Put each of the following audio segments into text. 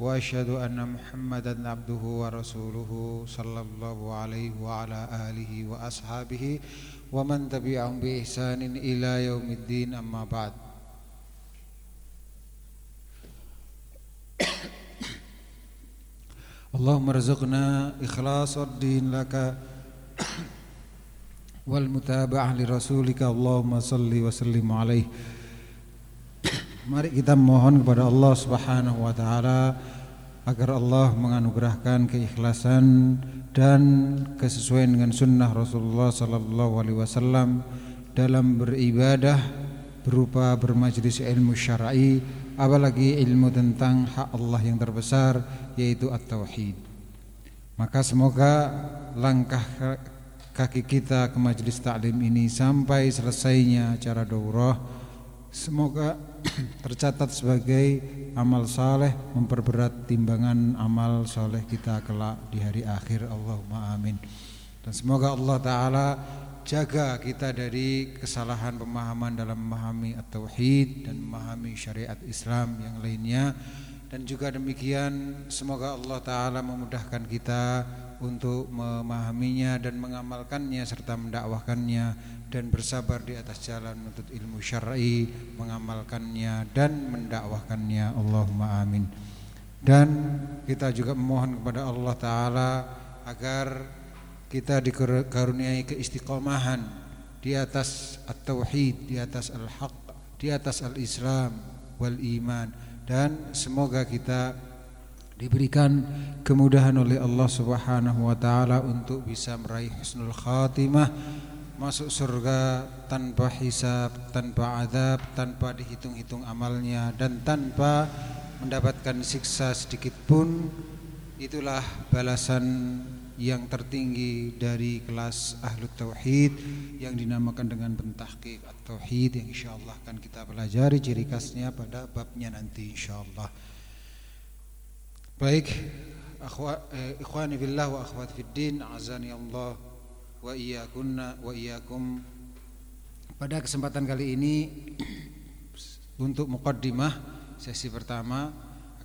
وأشهد أن محمدا عبده ورسوله صلى الله عليه وعلى آله وأصحابه ومن تبعهم بإحسان إلى يوم الدين. أما بعد. اللهم ارزقنا إخلاص الدين لك والمتابعة لرسولك. اللهم صل وسلم عليه. Mari kita mohon kepada Allah Subhanahu wa taala agar Allah menganugerahkan keikhlasan dan kesesuaian dengan sunnah Rasulullah sallallahu alaihi wasallam dalam beribadah berupa bermajlis ilmu syar'i apalagi ilmu tentang hak Allah yang terbesar yaitu at-tauhid. Maka semoga langkah kaki kita ke majlis taklim ini sampai selesainya acara daurah semoga tercatat sebagai amal saleh memperberat timbangan amal soleh kita kelak di hari akhir. Allahumma amin. Dan semoga Allah Ta'ala jaga kita dari kesalahan pemahaman dalam memahami at-tauhid dan memahami syariat Islam yang lainnya. Dan juga demikian semoga Allah Ta'ala memudahkan kita untuk memahaminya dan mengamalkannya serta mendakwahkannya dan bersabar di atas jalan menuntut ilmu syar'i, mengamalkannya dan mendakwahkannya. Allahumma amin. Dan kita juga memohon kepada Allah taala agar kita dikaruniai keistiqomahan di atas at-tauhid, di atas al-haq, di atas al-islam wal iman dan semoga kita diberikan kemudahan oleh Allah Subhanahu wa taala untuk bisa meraih husnul khatimah masuk surga tanpa hisab, tanpa adab, tanpa dihitung-hitung amalnya dan tanpa mendapatkan siksa sedikit pun itulah balasan yang tertinggi dari kelas ahlu tauhid yang dinamakan dengan pentahqiq at-tauhid yang insyaallah akan kita pelajari ciri khasnya pada babnya nanti insyaallah. Baik, akhwa, eh, ikhwani billah wa akhwat fid din, azani Allah wa iyyakunna wa iyyakum. Pada kesempatan kali ini untuk muqaddimah sesi pertama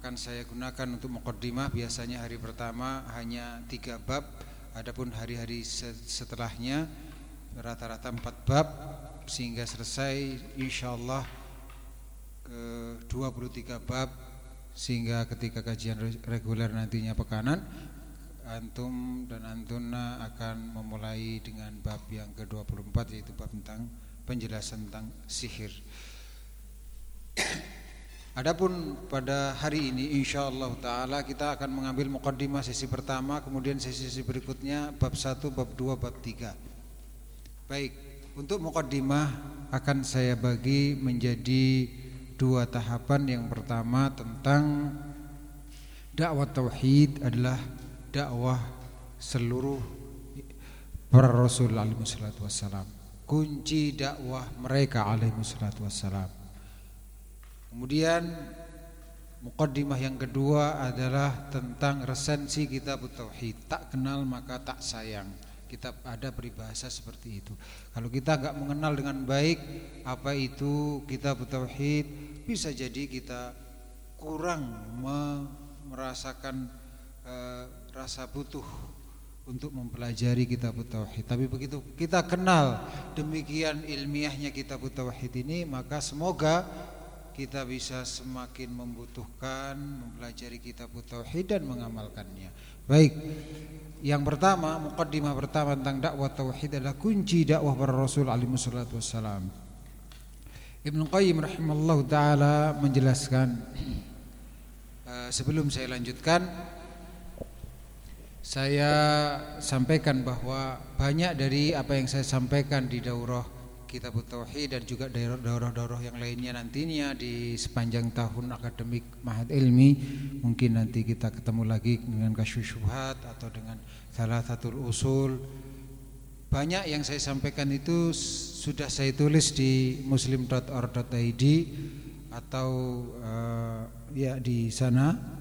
akan saya gunakan untuk muqaddimah. Biasanya hari pertama hanya tiga bab. Adapun hari-hari setelahnya rata-rata empat bab sehingga selesai insyaallah ke 23 bab sehingga ketika kajian reguler nantinya pekanan antum dan antuna akan memulai dengan bab yang ke-24 yaitu bab tentang penjelasan tentang sihir. Adapun pada hari ini insyaallah taala kita akan mengambil mukaddimah sesi pertama kemudian sesi-sesi berikutnya bab 1, bab 2, bab 3. Baik, untuk mukaddimah akan saya bagi menjadi dua tahapan. Yang pertama tentang dakwah tauhid adalah dakwah seluruh para rasul alaihi wassalatu wassalam. Kunci dakwah mereka alaihi wassalatu wassalam. Kemudian mukaddimah yang kedua adalah tentang resensi kitab tauhid. Tak kenal maka tak sayang. Kita ada peribahasa seperti itu. Kalau kita enggak mengenal dengan baik apa itu kitab tauhid, bisa jadi kita kurang merasakan uh, rasa butuh untuk mempelajari kitab tauhid. Tapi begitu kita kenal demikian ilmiahnya kitab tauhid ini, maka semoga kita bisa semakin membutuhkan mempelajari kitab tauhid dan mengamalkannya. Baik. Yang pertama, mukaddimah pertama tentang dakwah tauhid adalah kunci dakwah para rasul alaihi wassalatu wassalam. Ibnu Qayyim rahimallahu taala menjelaskan uh, sebelum saya lanjutkan saya sampaikan bahwa banyak dari apa yang saya sampaikan di daurah Kitab Tauhid dan juga daurah-daurah yang lainnya nantinya di sepanjang tahun akademik Mahad Ilmi mungkin nanti kita ketemu lagi dengan kasyusyuhat atau dengan salah satu usul. Banyak yang saya sampaikan itu sudah saya tulis di muslim.or.id atau uh, ya di sana.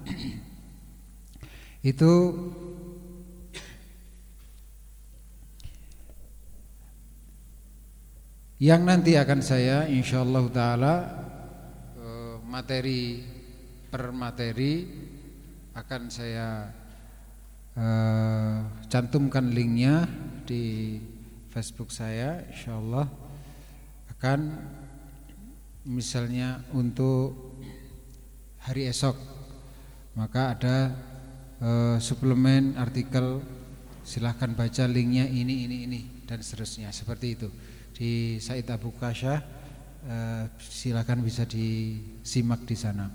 Itu yang nanti akan saya insyaallah taala eh, materi per materi akan saya uh, cantumkan linknya di Facebook saya insyaallah akan misalnya untuk hari esok. Maka ada uh, suplemen artikel. Silahkan baca linknya ini ini ini dan seterusnya. Seperti itu di Said Abu Kasya eh, silakan bisa disimak di sana.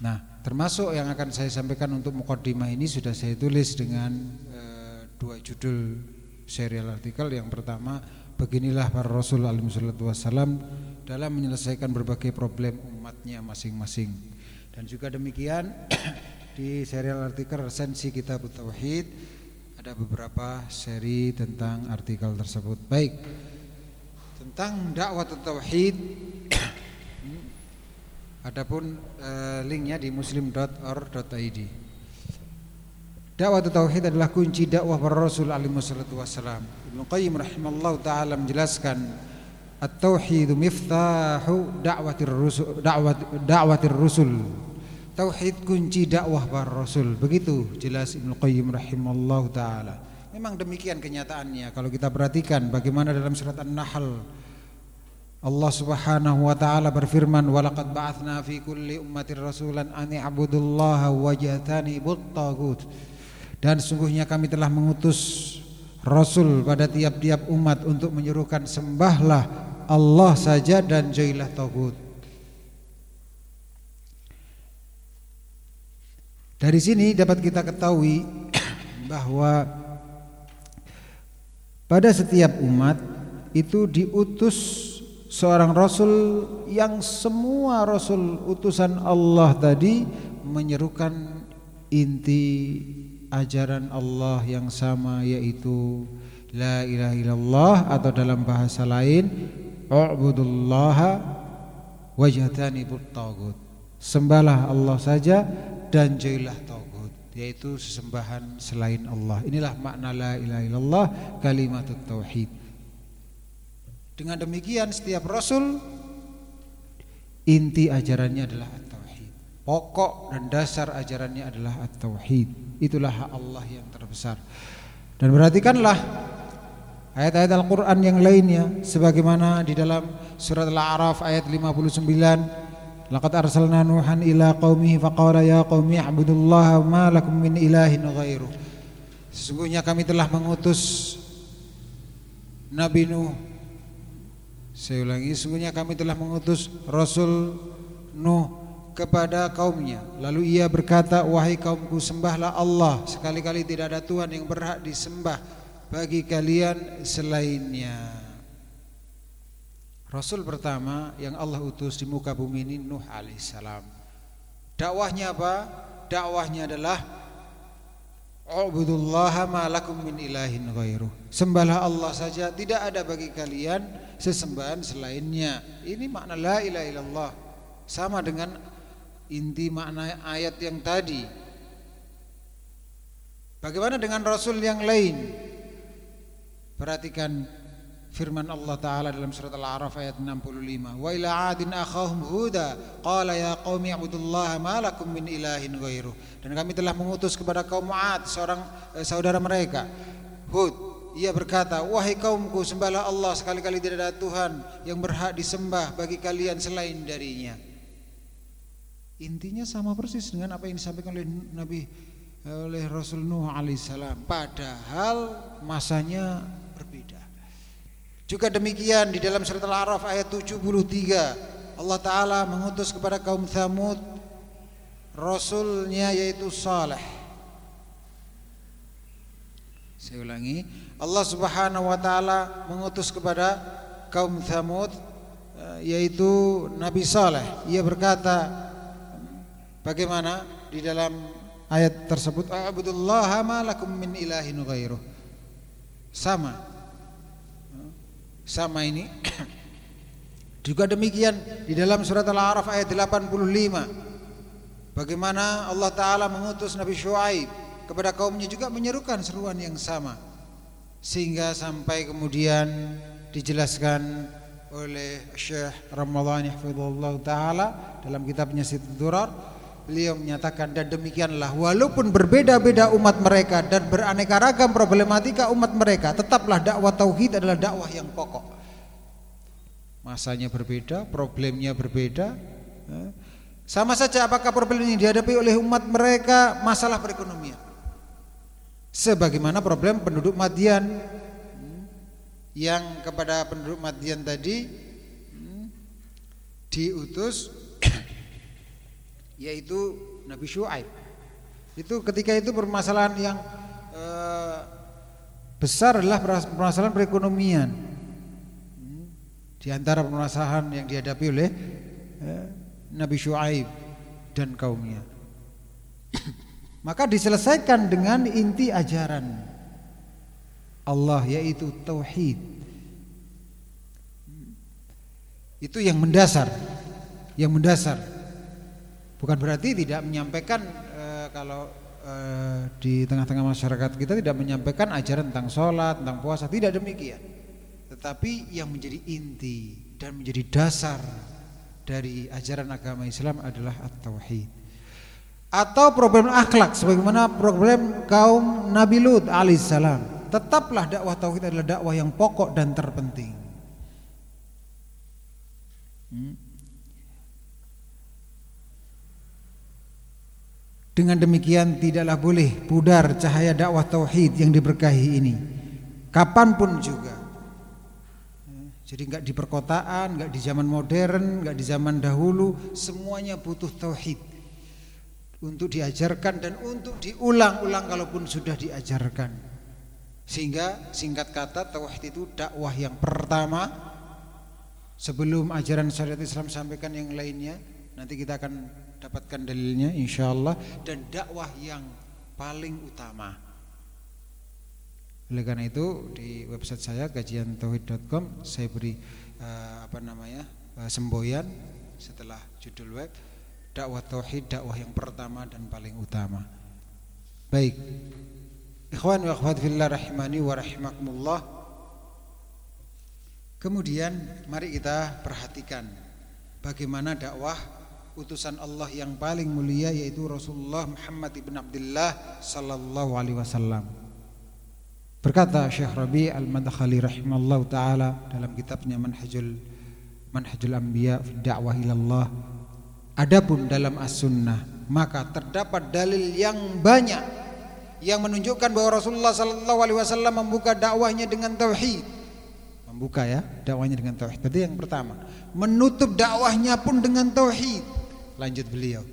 Nah, termasuk yang akan saya sampaikan untuk mukaddimah ini sudah saya tulis dengan eh, dua judul serial artikel. Yang pertama, beginilah para Rasul alaihi wasallam dalam menyelesaikan berbagai problem umatnya masing-masing. Dan juga demikian di serial artikel resensi kitab tauhid ada beberapa seri tentang artikel tersebut. Baik tentang dakwah tauhid. Adapun uh, linknya di muslim.or.id dakwah tauhid adalah kunci dakwah para rasul alaihi wasallam Ibnu Qayyim rahimallahu taala menjelaskan at-tauhid miftahu da'watir rusul da'wat da'watir rusul. Tauhid kunci dakwah para rasul. Begitu jelas Ibnu Qayyim rahimallahu taala Memang demikian kenyataannya. Kalau kita perhatikan bagaimana dalam surat An-Nahl Allah Subhanahu wa taala berfirman walaqad ba'atsna fi kulli ummatin rasulan an i'budullaha wajtanibut tagut dan sungguhnya kami telah mengutus rasul pada tiap-tiap umat untuk menyuruhkan sembahlah Allah saja dan jauhilah tagut Dari sini dapat kita ketahui bahwa pada setiap umat itu diutus seorang rasul yang semua rasul utusan Allah tadi menyerukan inti ajaran Allah yang sama yaitu la ilaha illallah atau dalam bahasa lain u'budullaha wajhatanibut tagut sembahlah Allah saja dan jauhilah tagut yaitu sesembahan selain Allah. Inilah makna la ilaha illallah kalimat tauhid. Dengan demikian setiap rasul inti ajarannya adalah at-tauhid. Pokok dan dasar ajarannya adalah at-tauhid. Itulah hak Allah yang terbesar. Dan perhatikanlah ayat-ayat Al-Qur'an yang lainnya sebagaimana di dalam surat Al-A'raf ayat 59 Laqad arsalna Nuhan ila qaumihi faqala ya qaumi ibudullaha ma lakum min ilahin ghairuh. Sesungguhnya kami telah mengutus Nabi Nuh. Saya ulangi, sesungguhnya kami telah mengutus Rasul Nuh kepada kaumnya. Lalu ia berkata, "Wahai kaumku, sembahlah Allah. Sekali-kali tidak ada Tuhan yang berhak disembah bagi kalian selainnya." Rasul pertama yang Allah utus di muka bumi ini Nuh alaihissalam. Dakwahnya apa? Dakwahnya adalah Ubudullaha ma lakum min ilahin ghairuh. Sembahlah Allah saja, tidak ada bagi kalian sesembahan selainnya. Ini makna la ilaha illallah. Sama dengan inti makna ayat yang tadi. Bagaimana dengan rasul yang lain? Perhatikan firman Allah taala dalam surat Al-A'raf ayat 65 wa ila adin akhahum huda qala ya qaumi ibudullaha ma lakum min ilahin ghairu dan kami telah mengutus kepada kaum Ad seorang eh, saudara mereka. Hud ia berkata wahai kaumku sembahlah Allah sekali-kali tidak ada Tuhan yang berhak disembah bagi kalian selain darinya. Intinya sama persis dengan apa yang disampaikan oleh Nabi eh, oleh Rasul Nuh alaihissalam. Padahal masanya juga demikian di dalam surat Al-A'raf ayat 73 Allah Ta'ala mengutus kepada kaum Thamud Rasulnya yaitu Saleh Saya ulangi Allah Subhanahu Wa Ta'ala mengutus kepada kaum Thamud eh, yaitu Nabi Saleh. Ia berkata bagaimana di dalam ayat tersebut a'budullaha ma lakum min ilahin ghairuh. Sama. Sama ini juga demikian di dalam surat Al-A'raf ayat 85. Bagaimana Allah taala mengutus Nabi Syuaib kepada kaumnya juga menyerukan seruan yang sama. Sehingga sampai kemudian dijelaskan oleh Syekh hafizahullah taala dalam kitabnya Situl Durar beliau menyatakan dan demikianlah walaupun berbeda-beda umat mereka dan beraneka ragam problematika umat mereka tetaplah dakwah tauhid adalah dakwah yang pokok masanya berbeda problemnya berbeda eh. sama saja apakah problem ini dihadapi oleh umat mereka masalah perekonomian sebagaimana problem penduduk Madian hmm, yang kepada penduduk Madian tadi hmm, diutus yaitu Nabi Syuaib. Itu ketika itu permasalahan yang eh, besar adalah permasalahan perekonomian. Hmm. Di antara permasalahan yang dihadapi oleh eh, Nabi Syuaib dan kaumnya. Maka diselesaikan dengan inti ajaran Allah yaitu tauhid. Itu yang mendasar. Yang mendasar Bukan berarti tidak menyampaikan e, kalau e, di tengah-tengah masyarakat kita tidak menyampaikan ajaran tentang sholat, tentang puasa, tidak demikian. Tetapi yang menjadi inti dan menjadi dasar dari ajaran agama Islam adalah at-tauhid. Atau problem akhlak sebagaimana problem kaum Nabi Lut alaihissalam. Tetaplah dakwah tauhid adalah dakwah yang pokok dan terpenting. Hmm. Dengan demikian tidaklah boleh pudar cahaya dakwah tauhid yang diberkahi ini. Kapan pun juga. Jadi enggak di perkotaan, enggak di zaman modern, enggak di zaman dahulu, semuanya butuh tauhid. Untuk diajarkan dan untuk diulang-ulang kalaupun sudah diajarkan. Sehingga singkat kata tauhid itu dakwah yang pertama sebelum ajaran syariat Islam sampaikan yang lainnya. Nanti kita akan dapatkan dalilnya insyaallah dan dakwah yang paling utama. Oleh karena itu di website saya kajiantauhid.com saya beri uh, apa namanya uh, semboyan setelah judul web dakwah tauhid dakwah yang pertama dan paling utama. Baik. Ikhwan wa akhwat fillah rahimani wa rahimakumullah. Kemudian mari kita perhatikan bagaimana dakwah utusan Allah yang paling mulia yaitu Rasulullah Muhammad ibn Abdullah sallallahu alaihi wasallam. Berkata Syekh Rabi Al-Madkhali rahimallahu taala dalam kitabnya Manhajul Manhajul Anbiya fi Da'wah ila Allah. Adapun dalam As-Sunnah maka terdapat dalil yang banyak yang menunjukkan bahwa Rasulullah sallallahu alaihi wasallam membuka dakwahnya dengan tauhid. Membuka ya dakwahnya dengan tauhid. Tadi yang pertama, menutup dakwahnya pun dengan tauhid. Lanjut beliau.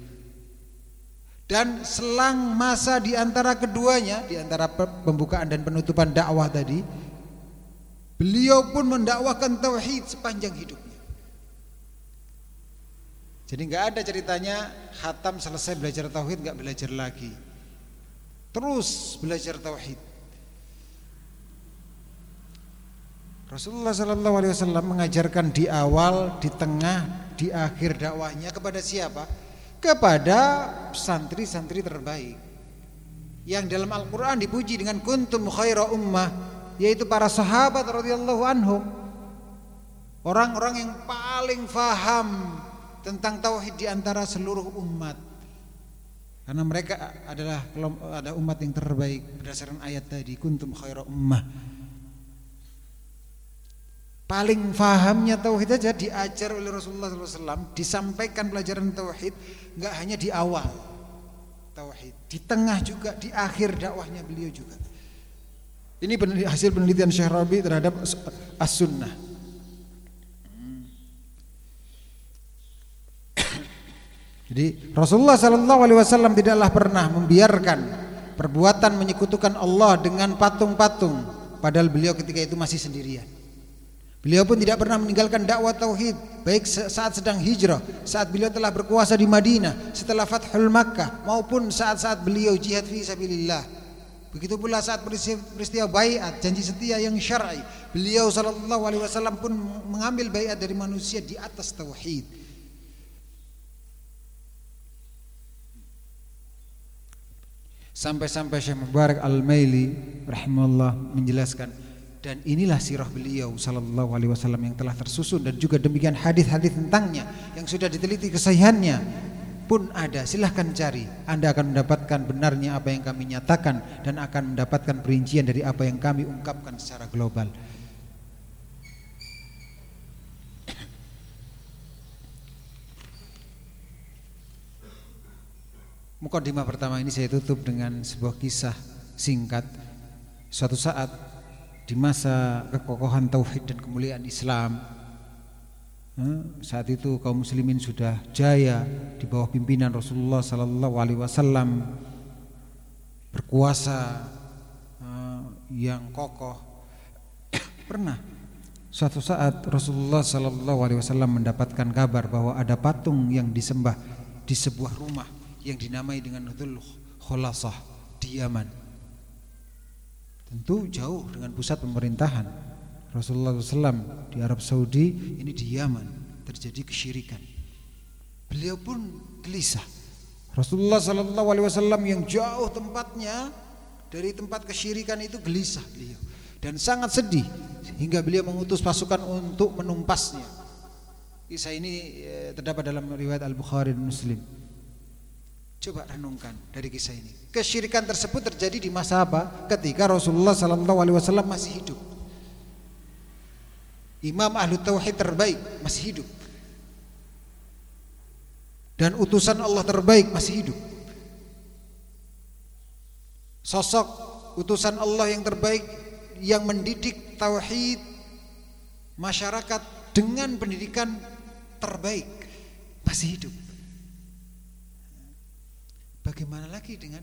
Dan selang masa di antara keduanya, di antara pembukaan dan penutupan dakwah tadi, beliau pun mendakwakan tauhid sepanjang hidupnya. Jadi nggak ada ceritanya hatam selesai belajar tauhid nggak belajar lagi. Terus belajar tauhid. Rasulullah Sallallahu Alaihi Wasallam mengajarkan di awal, di tengah, di akhir dakwahnya kepada siapa? Kepada santri-santri terbaik. Yang dalam Al-Qur'an dipuji dengan kuntum khaira ummah, yaitu para sahabat radhiyallahu anhum. Orang-orang yang paling faham tentang tauhid di antara seluruh umat. Karena mereka adalah ada umat yang terbaik berdasarkan ayat tadi kuntum khaira ummah paling fahamnya tauhid aja diajar oleh Rasulullah SAW disampaikan pelajaran tauhid nggak hanya di awal tauhid di tengah juga di akhir dakwahnya beliau juga. Ini hasil penelitian Syekh Rabi terhadap as-sunnah. Jadi Rasulullah SAW tidaklah pernah membiarkan perbuatan menyekutukan Allah dengan patung-patung padahal beliau ketika itu masih sendirian Beliau pun tidak pernah meninggalkan dakwah tauhid baik saat sedang hijrah, saat beliau telah berkuasa di Madinah, setelah Fathul Makkah maupun saat-saat beliau jihad fi sabilillah. Begitu pula saat peristiwa baiat, janji setia yang syar'i, beliau sallallahu alaihi wasallam pun mengambil baiat dari manusia di atas tauhid. Sampai-sampai Syekh Mubarak Al-Maili rahimahullah menjelaskan dan inilah sirah beliau sallallahu alaihi wasallam yang telah tersusun. Dan juga demikian hadis-hadis tentangnya yang sudah diteliti kesahihannya pun ada. Silahkan cari. Anda akan mendapatkan benarnya apa yang kami nyatakan dan akan mendapatkan perincian dari apa yang kami ungkapkan secara global. Mukadimah pertama ini saya tutup dengan sebuah kisah singkat. Suatu saat di masa kekokohan tauhid dan kemuliaan Islam. Eh, saat itu kaum muslimin sudah jaya di bawah pimpinan Rasulullah sallallahu alaihi wasallam berkuasa eh, yang kokoh. Pernah suatu saat Rasulullah sallallahu alaihi wasallam mendapatkan kabar bahwa ada patung yang disembah di sebuah rumah yang dinamai dengan Dhul Khulasah di Yaman Tentu jauh dengan pusat pemerintahan. Rasulullah SAW di Arab Saudi, ini di Yaman terjadi kesyirikan. Beliau pun gelisah. Rasulullah Wasallam yang jauh tempatnya dari tempat kesyirikan itu gelisah beliau dan sangat sedih hingga beliau mengutus pasukan untuk menumpasnya. Kisah ini eh, terdapat dalam riwayat Al Bukhari dan Muslim. Coba renungkan dari kisah ini. Kesyirikan tersebut terjadi di masa apa? Ketika Rasulullah Sallallahu Alaihi Wasallam masih hidup. Imam ahlu tauhid terbaik masih hidup. Dan utusan Allah terbaik masih hidup. Sosok utusan Allah yang terbaik yang mendidik tauhid masyarakat dengan pendidikan terbaik masih hidup. Bagaimana lagi dengan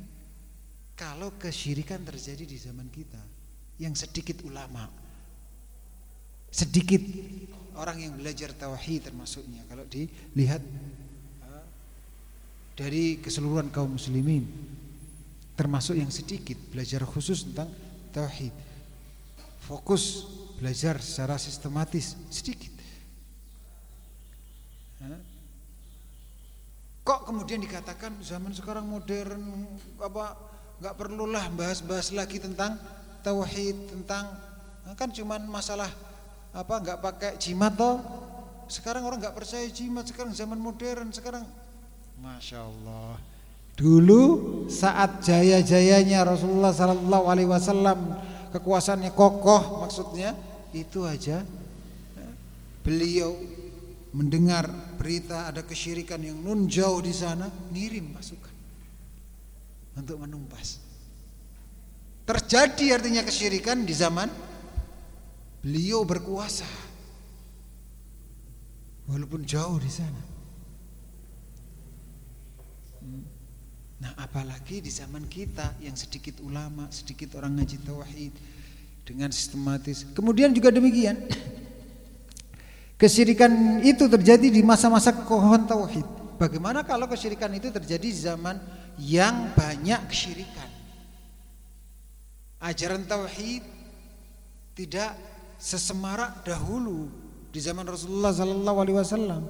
kalau kesyirikan terjadi di zaman kita? Yang sedikit ulama sedikit orang yang belajar tauhid termasuknya. Kalau dilihat eh, dari keseluruhan kaum muslimin termasuk yang sedikit belajar khusus tentang tauhid. Fokus belajar secara sistematis sedikit. Eh, Kok kemudian dikatakan zaman sekarang modern apa nggak perlulah bahas-bahas lagi tentang tauhid tentang kan cuman masalah apa nggak pakai jimat toh? Sekarang orang nggak percaya jimat sekarang zaman modern sekarang masya Allah. Dulu saat jaya-jayanya Rasulullah Sallallahu Alaihi Wasallam kekuasaannya kokoh maksudnya itu aja. Beliau mendengar berita ada kesyirikan yang nun jauh di sana, ngirim pasukan untuk menumpas. Terjadi artinya kesyirikan di zaman beliau berkuasa. Walaupun jauh di sana. Nah, apalagi di zaman kita yang sedikit ulama, sedikit orang ngaji tauhid dengan sistematis. Kemudian juga demikian, Kesyirikan itu terjadi di masa-masa kekokohan tauhid. Bagaimana kalau kesyirikan itu terjadi di zaman yang banyak kesyirikan? Ajaran tauhid tidak sesemarak dahulu di zaman Rasulullah sallallahu alaihi wasallam.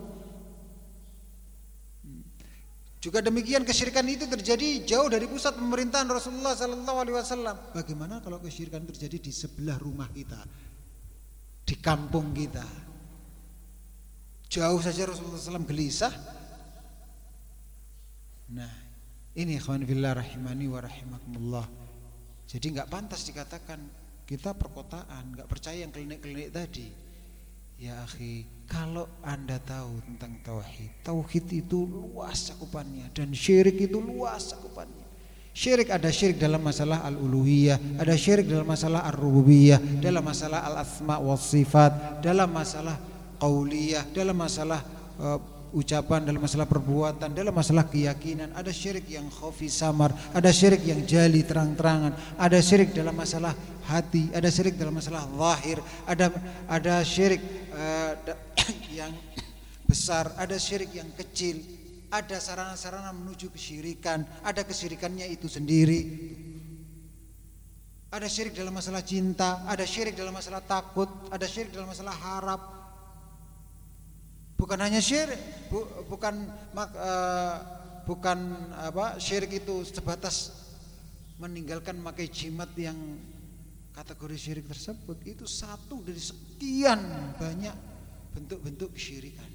Juga demikian kesyirikan itu terjadi jauh dari pusat pemerintahan Rasulullah sallallahu alaihi wasallam. Bagaimana kalau kesyirikan terjadi di sebelah rumah kita? Di kampung kita, Jauh saja Rasulullah SAW gelisah. Nah, ini ikhwan fillah rahimani wa rahimakumullah. Jadi nggak pantas dikatakan kita perkotaan, nggak percaya yang klinik-klinik tadi. Ya akhi, kalau anda tahu tentang tauhid, tauhid itu luas cakupannya dan syirik itu luas cakupannya. Syirik ada syirik dalam masalah al-uluhiyah, ada syirik dalam masalah ar-rububiyah, dalam masalah al-asma wa sifat, dalam masalah qauliyah dalam masalah uh, ucapan, dalam masalah perbuatan, dalam masalah keyakinan. Ada syirik yang khafi samar, ada syirik yang jali terang-terangan, ada syirik dalam masalah hati, ada syirik dalam masalah zahir, ada ada syirik uh, yang besar, ada syirik yang kecil, ada sarana-sarana menuju kesyirikan, ada kesyirikannya itu sendiri. Ada syirik dalam masalah cinta, ada syirik dalam masalah takut, ada syirik dalam masalah harap, Bukan hanya syirik, bu, bukan uh, bukan apa syirik itu sebatas meninggalkan makai jimat yang kategori syirik tersebut. Itu satu dari sekian banyak bentuk-bentuk kesyirikan.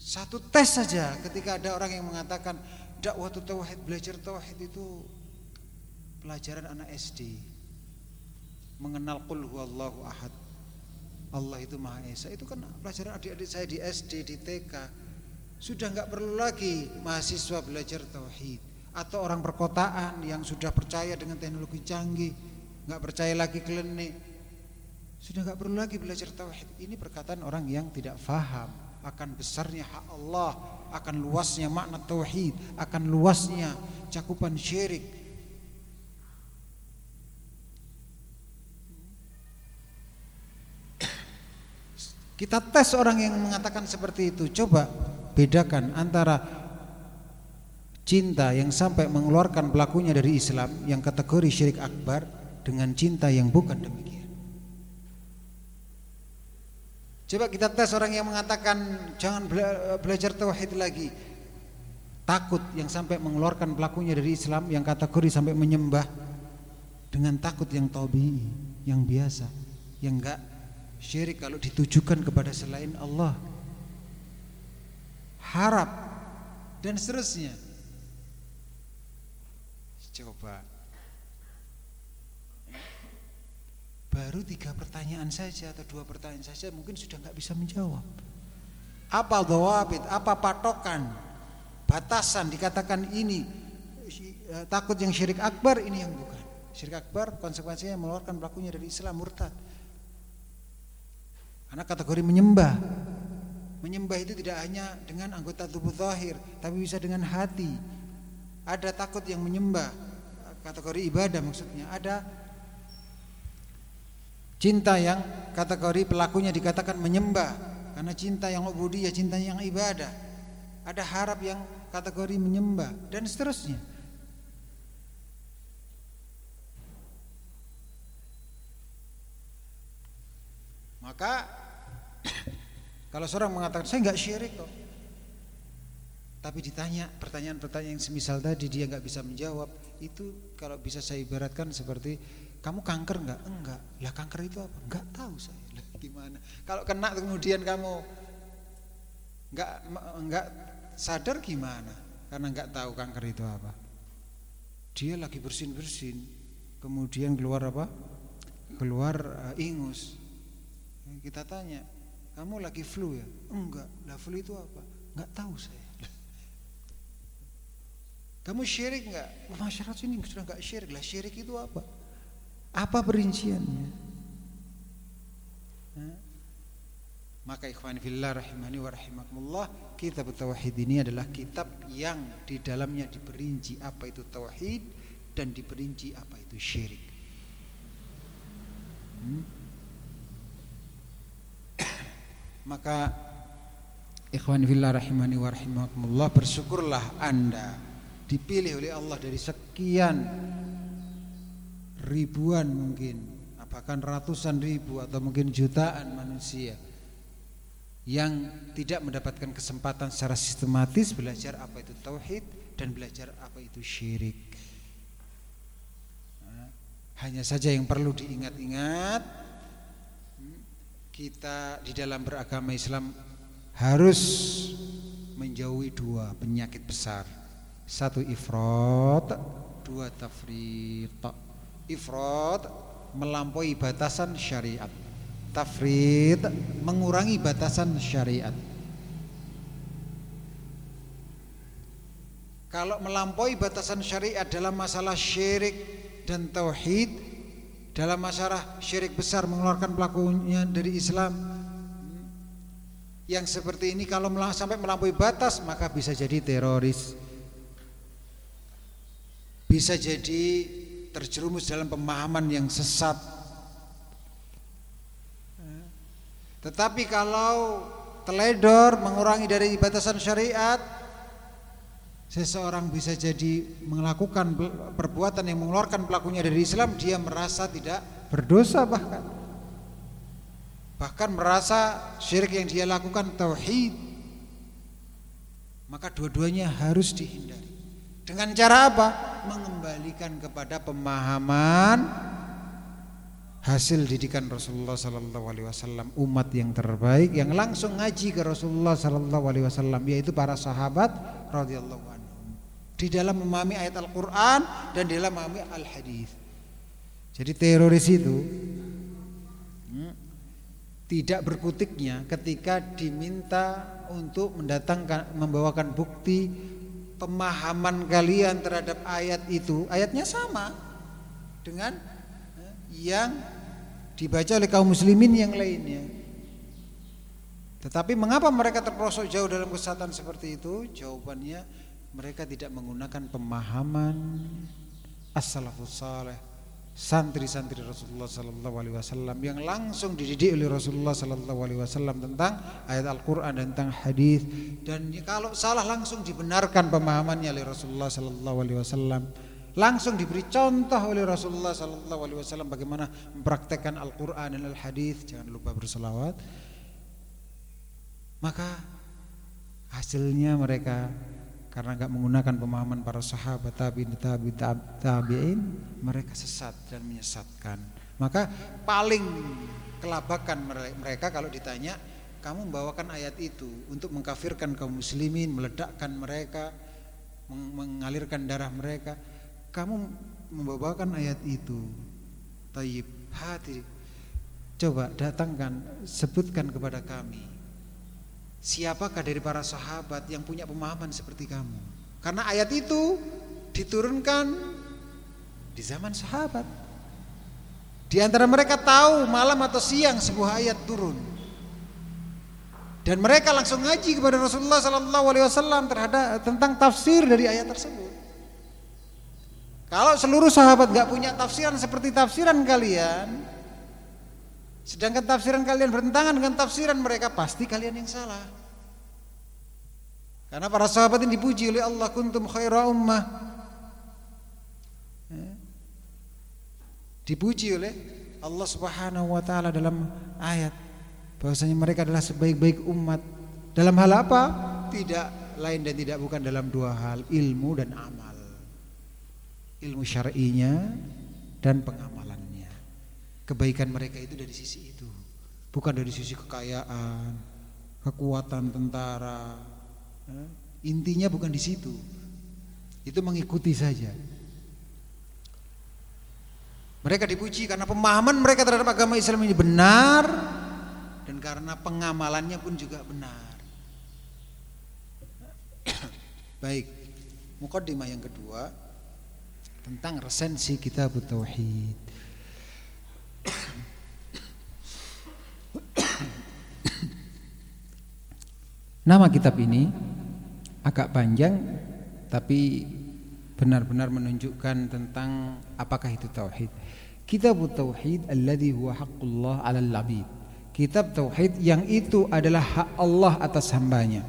Satu tes saja ketika ada orang yang mengatakan dakwah tauhid belajar tauhid itu pelajaran anak SD mengenal qul huwallahu ahad Allah itu Maha Esa. Itu kan pelajaran adik-adik saya di SD di TK sudah nggak perlu lagi mahasiswa belajar tauhid atau orang perkotaan yang sudah percaya dengan teknologi canggih nggak percaya lagi klinik. Sudah nggak perlu lagi belajar tauhid. Ini perkataan orang yang tidak faham. Akan besarnya hak Allah akan luasnya makna tauhid akan luasnya cakupan syirik Kita tes orang yang mengatakan seperti itu. Coba bedakan antara cinta yang sampai mengeluarkan pelakunya dari Islam yang kategori syirik akbar dengan cinta yang bukan demikian. Coba kita tes orang yang mengatakan jangan belajar tauhid lagi. Takut yang sampai mengeluarkan pelakunya dari Islam yang kategori sampai menyembah dengan takut yang tabii, yang biasa, yang enggak Syirik kalau ditujukan kepada selain Allah. Harap Dan seterusnya. Coba. Baru tiga pertanyaan saja Atau dua pertanyaan saja Mungkin sudah nggak bisa menjawab. Apa dawabit, apa patokan? Batasan dikatakan ini. Eh, Takut yang syirik akbar Ini yang bukan. Syirik akbar konsekuensinya mengeluarkan pelakunya dari Islam murtad karena kategori menyembah. Menyembah itu tidak hanya dengan anggota tubuh zahir, tapi bisa dengan hati. Ada takut yang menyembah, kategori ibadah maksudnya. Ada cinta yang kategori pelakunya dikatakan menyembah, karena cinta yang ubudiyah, cinta yang ibadah. Ada harap yang kategori menyembah dan seterusnya. Maka kalau seorang mengatakan saya nggak syirik kok, tapi ditanya pertanyaan-pertanyaan yang semisal tadi dia nggak bisa menjawab, itu kalau bisa saya ibaratkan seperti kamu kanker nggak? Enggak. Lah kanker itu apa? Nggak tahu saya. Lah gimana? Kalau kena kemudian kamu nggak nggak sadar gimana? Karena nggak tahu kanker itu apa. Dia lagi bersin-bersin, kemudian keluar apa? Keluar uh, ingus. Kita tanya, kamu lagi flu ya? Enggak. Lah flu itu apa? Enggak tahu saya. Kamu syirik enggak? Masyarakat sini sudah enggak syirik. Lah syirik itu apa? Apa perinciannya? Maka ikhwan fillah rahimani wa rahimakumullah, kitab tauhid ini adalah kitab yang di dalamnya diperinci apa itu tauhid dan diperinci apa itu syirik. Hmm? Maka ikhwan fillah rahimani wa rahimakumullah bersyukurlah Anda dipilih oleh Allah dari sekian ribuan mungkin bahkan ratusan ribu atau mungkin jutaan manusia yang tidak mendapatkan kesempatan secara sistematis belajar apa itu tauhid dan belajar apa itu syirik. Hanya saja yang perlu diingat-ingat kita di dalam beragama Islam harus menjauhi dua penyakit besar. Satu ifrat, dua tafrit. Ifrat melampaui batasan syariat. Tafrid mengurangi batasan syariat. Kalau melampaui batasan syariat dalam masalah syirik dan tauhid dalam masalah syirik besar mengeluarkan pelakunya dari Islam yang seperti ini kalau sampai melampaui batas maka bisa jadi teroris. Bisa jadi terjerumus dalam pemahaman yang sesat. Tetapi kalau teledor mengurangi dari batasan syariat, seseorang bisa jadi melakukan perbuatan yang mengeluarkan pelakunya dari Islam, dia merasa tidak berdosa bahkan. Bahkan merasa syirik yang dia lakukan tauhid. Maka dua-duanya harus dihindari. Dengan cara apa? Mengembalikan kepada pemahaman hasil didikan Rasulullah sallallahu alaihi wasallam umat yang terbaik yang langsung ngaji ke Rasulullah sallallahu alaihi wasallam yaitu para sahabat radhiyallahu di dalam memahami ayat Al-Qur'an dan di dalam memahami al-hadis jadi teroris itu tidak berkutiknya ketika diminta untuk mendatangkan membawakan bukti pemahaman kalian terhadap ayat itu. Ayatnya sama dengan eh, yang dibaca oleh kaum muslimin yang lainnya. Tetapi mengapa mereka terperosok jauh dalam kesesatan seperti itu? Jawabannya mereka tidak menggunakan pemahaman as-salafus saleh santri-santri Rasulullah sallallahu alaihi wasallam yang langsung dididik oleh Rasulullah sallallahu alaihi wasallam tentang ayat Al-Qur'an dan tentang hadis. Dan kalau salah langsung dibenarkan pemahamannya oleh Rasulullah sallallahu alaihi wasallam. Langsung diberi contoh oleh Rasulullah sallallahu alaihi wasallam bagaimana mempraktekkan Al-Qur'an dan Al-Hadis. Jangan lupa berselawat. Maka hasilnya mereka karena nggak menggunakan pemahaman para sahabat tabiin tabi tabiin mereka sesat dan menyesatkan. Maka paling kelabakan mereka kalau ditanya kamu membawakan ayat itu untuk mengkafirkan kaum muslimin meledakkan mereka mengalirkan darah mereka kamu membawakan ayat itu? Taib hati. Coba datangkan sebutkan kepada kami Siapakah dari para sahabat yang punya pemahaman seperti kamu? Karena ayat itu diturunkan di zaman sahabat. Di antara mereka tahu malam atau siang sebuah ayat turun. Dan mereka langsung ngaji kepada Rasulullah sallallahu alaihi wasallam terhadap tentang tafsir dari ayat tersebut. Kalau seluruh sahabat gak punya tafsiran seperti tafsiran kalian, Sedangkan tafsiran kalian bertentangan dengan tafsiran mereka, pasti kalian yang salah. Karena para sahabat ini dipuji oleh Allah kuntum khaira ummah. Ya. Dipuji oleh Allah Subhanahu wa taala dalam ayat bahwasanya mereka adalah sebaik-baik umat. Dalam hal apa? Tidak lain dan tidak bukan dalam dua hal, ilmu dan amal. Ilmu syar'inya dan pengamal kebaikan mereka itu dari sisi itu. Bukan dari sisi kekayaan kekuatan tentara. Ya. intinya bukan di situ. Itu mengikuti saja. Mereka dipuji karena pemahaman mereka terhadap agama Islam ini benar dan karena pengamalannya pun juga benar. Baik mukaddimah yang kedua tentang resensi kitab tauhid Nama kitab ini agak panjang tapi benar-benar menunjukkan tentang apakah itu tauhid. Kitab tauhid alladhi huwa haqqullah 'alal 'abid. Kitab tauhid yang itu adalah hak Allah atas hambanya.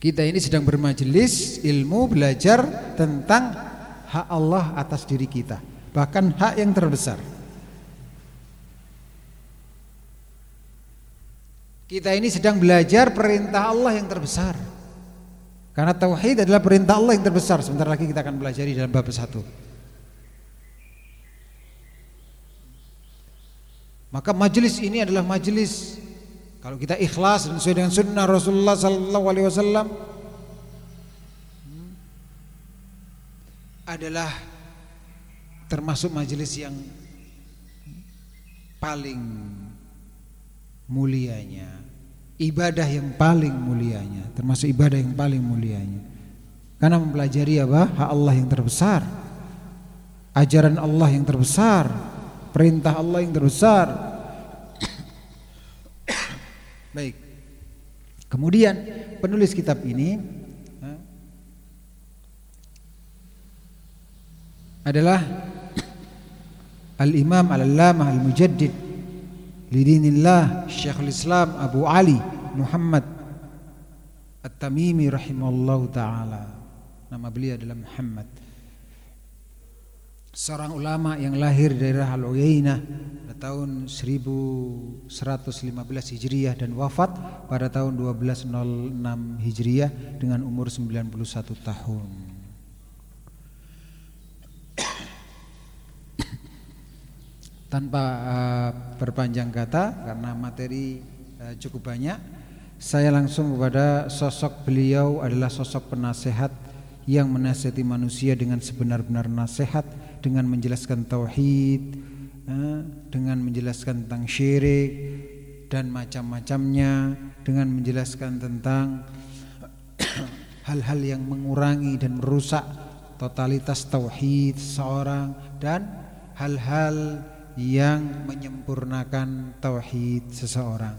Kita ini sedang bermajelis ilmu belajar tentang hak Allah atas diri kita, bahkan hak yang terbesar. Kita ini sedang belajar perintah Allah yang terbesar. Karena tauhid adalah perintah Allah yang terbesar. Sebentar lagi kita akan belajar di dalam bab satu. Maka majelis ini adalah majelis kalau kita ikhlas dan sesuai dengan sunnah Rasulullah sallallahu alaihi wasallam adalah termasuk majelis yang paling mulianya ibadah yang paling mulianya termasuk ibadah yang paling mulianya. Karena mempelajari apa? Hak Allah yang terbesar. Ajaran Allah yang terbesar. Perintah Allah yang terbesar. Baik. Kemudian penulis kitab ini adalah Al-Imam Al-Allamah Al-Mujaddid Lidinillah Syekhul Islam Abu Ali Muhammad At-Tamimi rahimahullah ta'ala. Nama beliau adalah Muhammad. Seorang ulama yang lahir dari Al-Uyainah pada tahun 1115 Hijriah dan wafat pada tahun 1206 Hijriah dengan umur 91 tahun Tanpa uh, berpanjang kata karena materi uh, cukup banyak Saya langsung kepada sosok beliau adalah sosok penasehat Yang menasihati manusia dengan sebenar-benar nasihat Dengan menjelaskan tauhid uh, Dengan menjelaskan tentang syirik Dan macam-macamnya Dengan menjelaskan tentang Hal-hal yang mengurangi dan merusak Totalitas tauhid seorang Dan hal-hal yang menyempurnakan tauhid seseorang.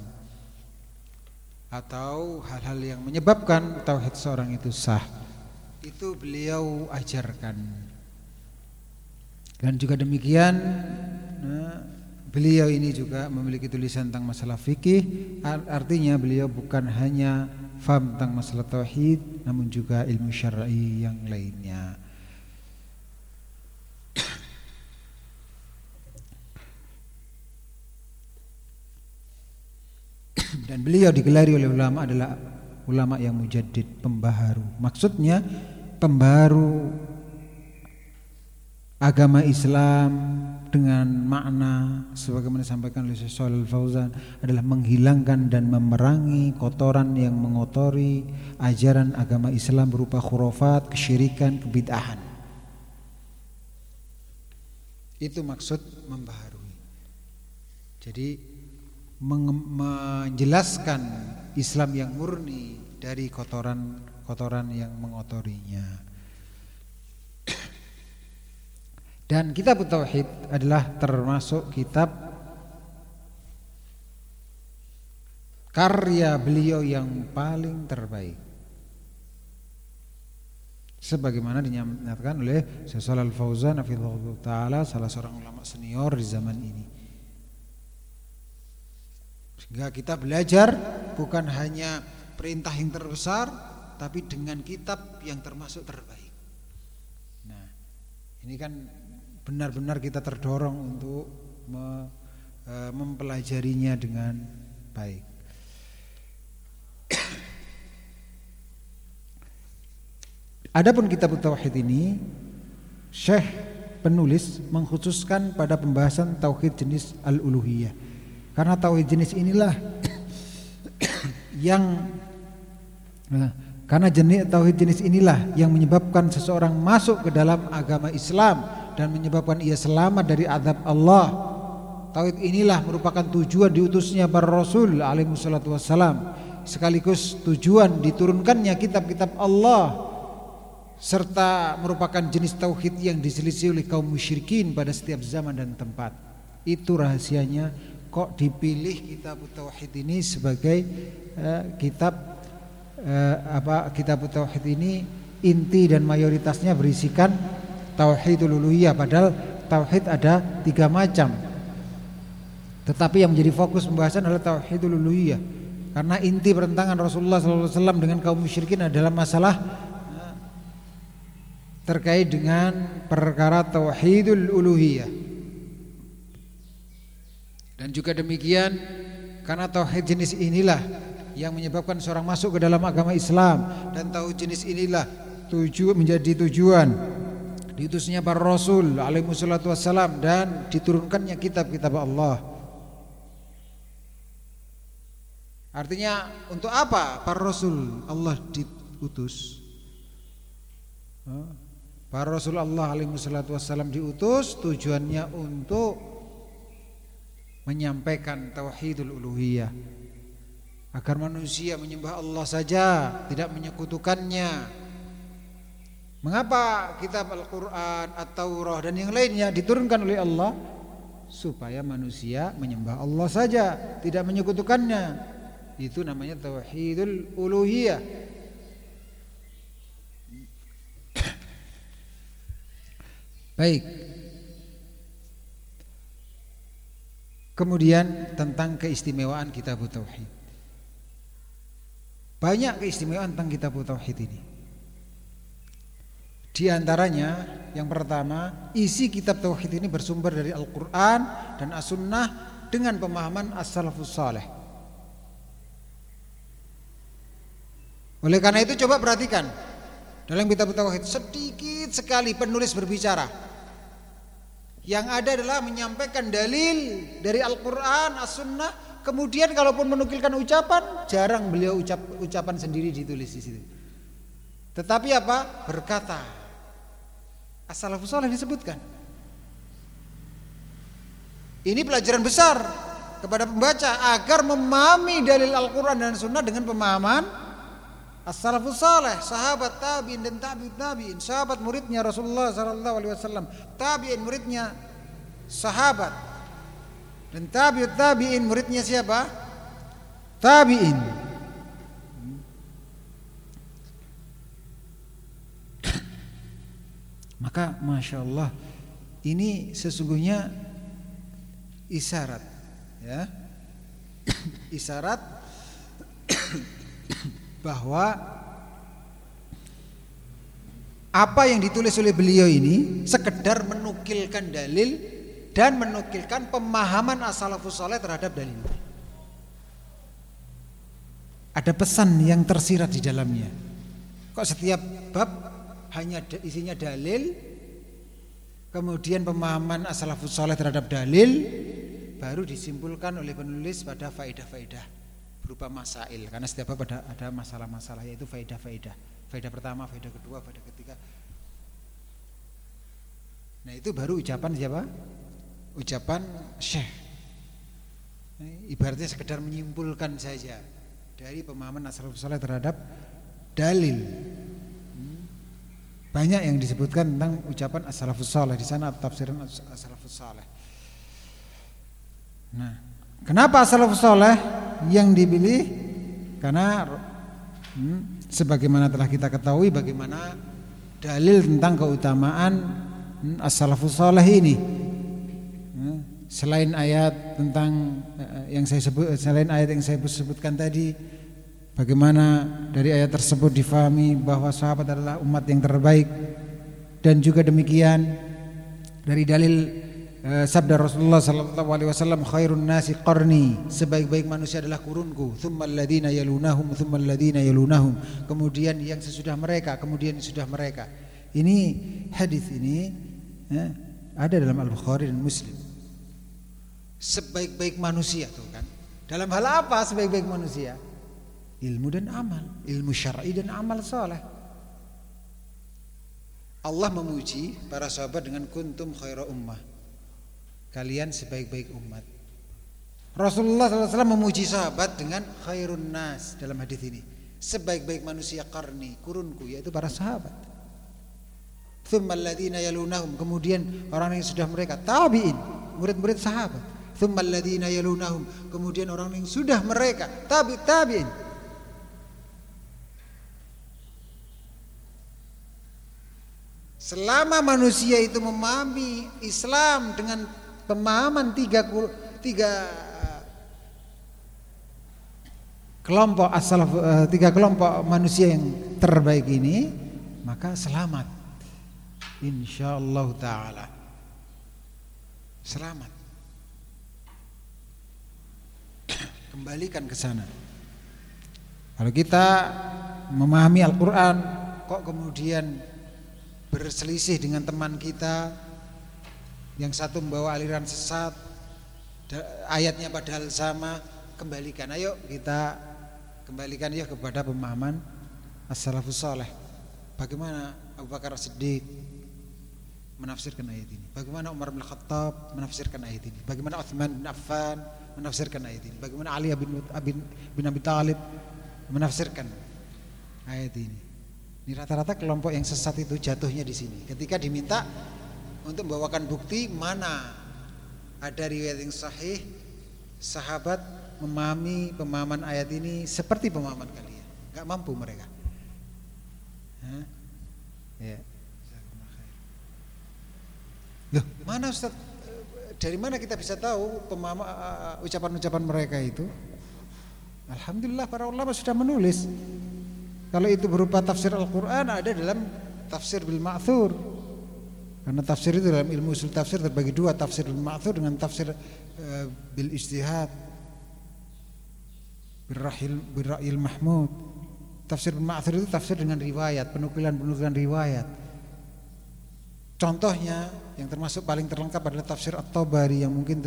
Atau hal-hal yang menyebabkan tauhid seorang itu sah. Itu beliau ajarkan. Dan juga demikian nah, beliau ini juga memiliki tulisan tentang masalah fikih. Artinya beliau bukan hanya faham tentang masalah tauhid namun juga ilmu syar'i yang lainnya Dan beliau digelari oleh ulama adalah ulama yang mujaddid, pembaharu. Maksudnya pembaharu agama Islam dengan makna sebagaimana disampaikan oleh Shalal Fauzan adalah menghilangkan dan memerangi kotoran yang mengotori ajaran agama Islam berupa khurafat, kesyirikan, kebid'ahan. Itu maksud membaharui. Jadi menjelaskan Islam yang murni dari kotoran-kotoran yang mengotorinya. Dan kitab Tauhid adalah termasuk kitab karya beliau yang paling terbaik. Sebagaimana dinyatakan oleh Syekh Shalal Fauzan taala salah seorang ulama senior di zaman ini. Sehingga kita belajar bukan hanya perintah yang terbesar tapi dengan kitab yang termasuk terbaik. Nah, ini kan benar-benar kita terdorong untuk e, mempelajarinya dengan baik. Adapun kitab tauhid ini Syekh penulis mengkhususkan pada pembahasan tauhid jenis al-uluhiyah. Karena tauhid jenis inilah yang karena jenis tauhid jenis inilah yang menyebabkan seseorang masuk ke dalam agama Islam dan menyebabkan ia selamat dari azab Allah. Tauhid inilah merupakan tujuan diutusnya para rasul alaihi salatu wassalam sekaligus tujuan diturunkannya kitab-kitab Allah serta merupakan jenis tauhid yang diselisih oleh kaum musyrikin pada setiap zaman dan tempat. Itu rahasianya kok dipilih kitab tauhid ini sebagai uh, kitab uh, apa kitab tauhid ini inti dan mayoritasnya berisikan tauhidul uluhiyah padahal tauhid ada tiga macam. Tetapi yang menjadi fokus pembahasan adalah tauhidul uluhiyah. Karena inti pertentangan Rasulullah SAW dengan kaum musyrikin adalah masalah eh, terkait dengan perkara tauhidul uluhiyah dan juga demikian karena tauhid jenis inilah yang menyebabkan seorang masuk ke dalam agama Islam dan tahu jenis inilah tujuan menjadi tujuan diutusnya para rasul alaihi wassalatu wassalam dan diturunkannya kitab-kitab Allah. Artinya untuk apa para rasul Allah diutus? Para rasul Allah alaihi wassalatu wassalam diutus tujuannya untuk menyampaikan tauhidul uluhiyah agar manusia menyembah Allah saja tidak menyekutukannya Mengapa kitab Al-Qur'an, At-Taurah dan yang lainnya diturunkan oleh Allah supaya manusia menyembah Allah saja, tidak menyekutukannya. Itu namanya tauhidul uluhiyah. Baik. Kemudian tentang keistimewaan kitab tauhid. Banyak keistimewaan tentang kitab tauhid ini. Di antaranya yang pertama, isi kitab tauhid ini bersumber dari Al-Qur'an dan As-Sunnah dengan pemahaman as-salafus saleh. Oleh karena itu coba perhatikan dalam kitab tauhid sedikit sekali penulis berbicara yang ada adalah menyampaikan dalil dari Al-Quran, As-Sunnah. Kemudian kalaupun menukilkan ucapan, jarang beliau ucap, ucapan sendiri ditulis di situ. Tetapi apa? Berkata. As-salafus disebutkan. Ini pelajaran besar kepada pembaca agar memahami dalil Al-Quran dan Sunnah dengan pemahaman As-salafus saleh, sahabat tabi'in dan tabi'ut tabi'in, sahabat muridnya Rasulullah sallallahu alaihi wasallam, tabi'in muridnya sahabat. Dan tabi'ut tabi'in muridnya siapa? Tabi'in. Maka Masya Allah Ini sesungguhnya Isyarat ya Isyarat bahwa apa yang ditulis oleh beliau ini sekedar menukilkan dalil dan menukilkan pemahaman as-salafus saleh terhadap dalil. Ada pesan yang tersirat di dalamnya. Kok setiap bab hanya isinya dalil kemudian pemahaman as-salafus saleh terhadap dalil baru disimpulkan oleh penulis pada faedah-faedah berupa masail karena setiap bab ada ada masalah-masalah yaitu faedah-faedah. Faedah pertama, faedah kedua, faedah ketiga. Nah, itu baru ucapan siapa? Ucapan Syekh. Ibaratnya sekedar menyimpulkan saja dari pemahaman asal saleh terhadap dalil. Hmm. Banyak yang disebutkan tentang ucapan as-salafus di sana tafsiran as-salafus. Nah, kenapa as-salafus yang dipilih karena hmm, sebagaimana telah kita ketahui bagaimana dalil tentang keutamaan hmm, as-salafus saleh ini. Hmm, selain ayat tentang eh, yang saya sebut selain ayat yang saya sebutkan tadi bagaimana dari ayat tersebut difahami bahwa sahabat adalah umat yang terbaik dan juga demikian dari dalil Eh, sabda Rasulullah sallallahu alaihi wasallam khairun nasi qarni. Sebaik-baik manusia adalah kurunku. Thumma alladziina yalunahum thumma alladziina yalunahum. Kemudian yang sesudah mereka kemudian sesudah mereka. Ini hadis ini ya, ada dalam Al-Bukhari dan Muslim. Sebaik-baik manusia tuh kan. Dalam hal apa sebaik-baik manusia? Ilmu dan amal. Ilmu syar'i dan amal soleh. Allah memuji para sahabat dengan kuntum khaira ummah kalian sebaik-baik umat. Rasulullah SAW memuji sahabat dengan khairun nas dalam hadis ini. Sebaik-baik manusia karni, kurunku yaitu para sahabat. Thummal ladina yalunahum. Kemudian orang yang sudah mereka tabi'in, murid-murid sahabat. Thummal ladina yalunahum. Kemudian orang yang sudah mereka tabi tabi'in. Selama manusia itu memahami Islam dengan pemahaman tiga, tiga kelompok asal eh, tiga kelompok manusia yang terbaik ini maka selamat. Insyaallah taala. Selamat. Kembalikan ke sana. Kalau kita memahami Al-Qur'an kok kemudian berselisih dengan teman kita yang satu membawa aliran sesat ayatnya padahal sama kembalikan. Ayo kita kembalikan ya kepada pemahaman as-salafus saleh. Bagaimana Abu Bakar Siddiq menafsirkan ayat ini? Bagaimana Umar bin Khattab menafsirkan ayat ini? Bagaimana Uthman bin Affan menafsirkan ayat ini? Bagaimana Ali bin, bin, bin Abi Talib menafsirkan ayat ini? Ini rata-rata kelompok yang sesat itu jatuhnya di sini. Ketika diminta untuk membawakan bukti mana ada riwayat yang sahih sahabat memahami pemahaman ayat ini seperti pemahaman kalian. Gak mampu mereka. Hah? Ya. Loh, mana Ustaz? Dari mana kita bisa tahu pemahaman ucapan-ucapan mereka itu? Alhamdulillah para ulama sudah menulis. Kalau itu berupa tafsir Al-Qur'an ada dalam tafsir bil ma'thur. Karena tafsir itu dalam ilmu usul tafsir terbagi dua, tafsir bil ma'thur dengan tafsir uh, bil ijtihad. Birrahil birra'il mahmud. Tafsir bil ma'thur itu tafsir dengan riwayat, penukilan-penukilan riwayat. Contohnya yang termasuk paling terlengkap adalah tafsir At-Tabari yang mungkin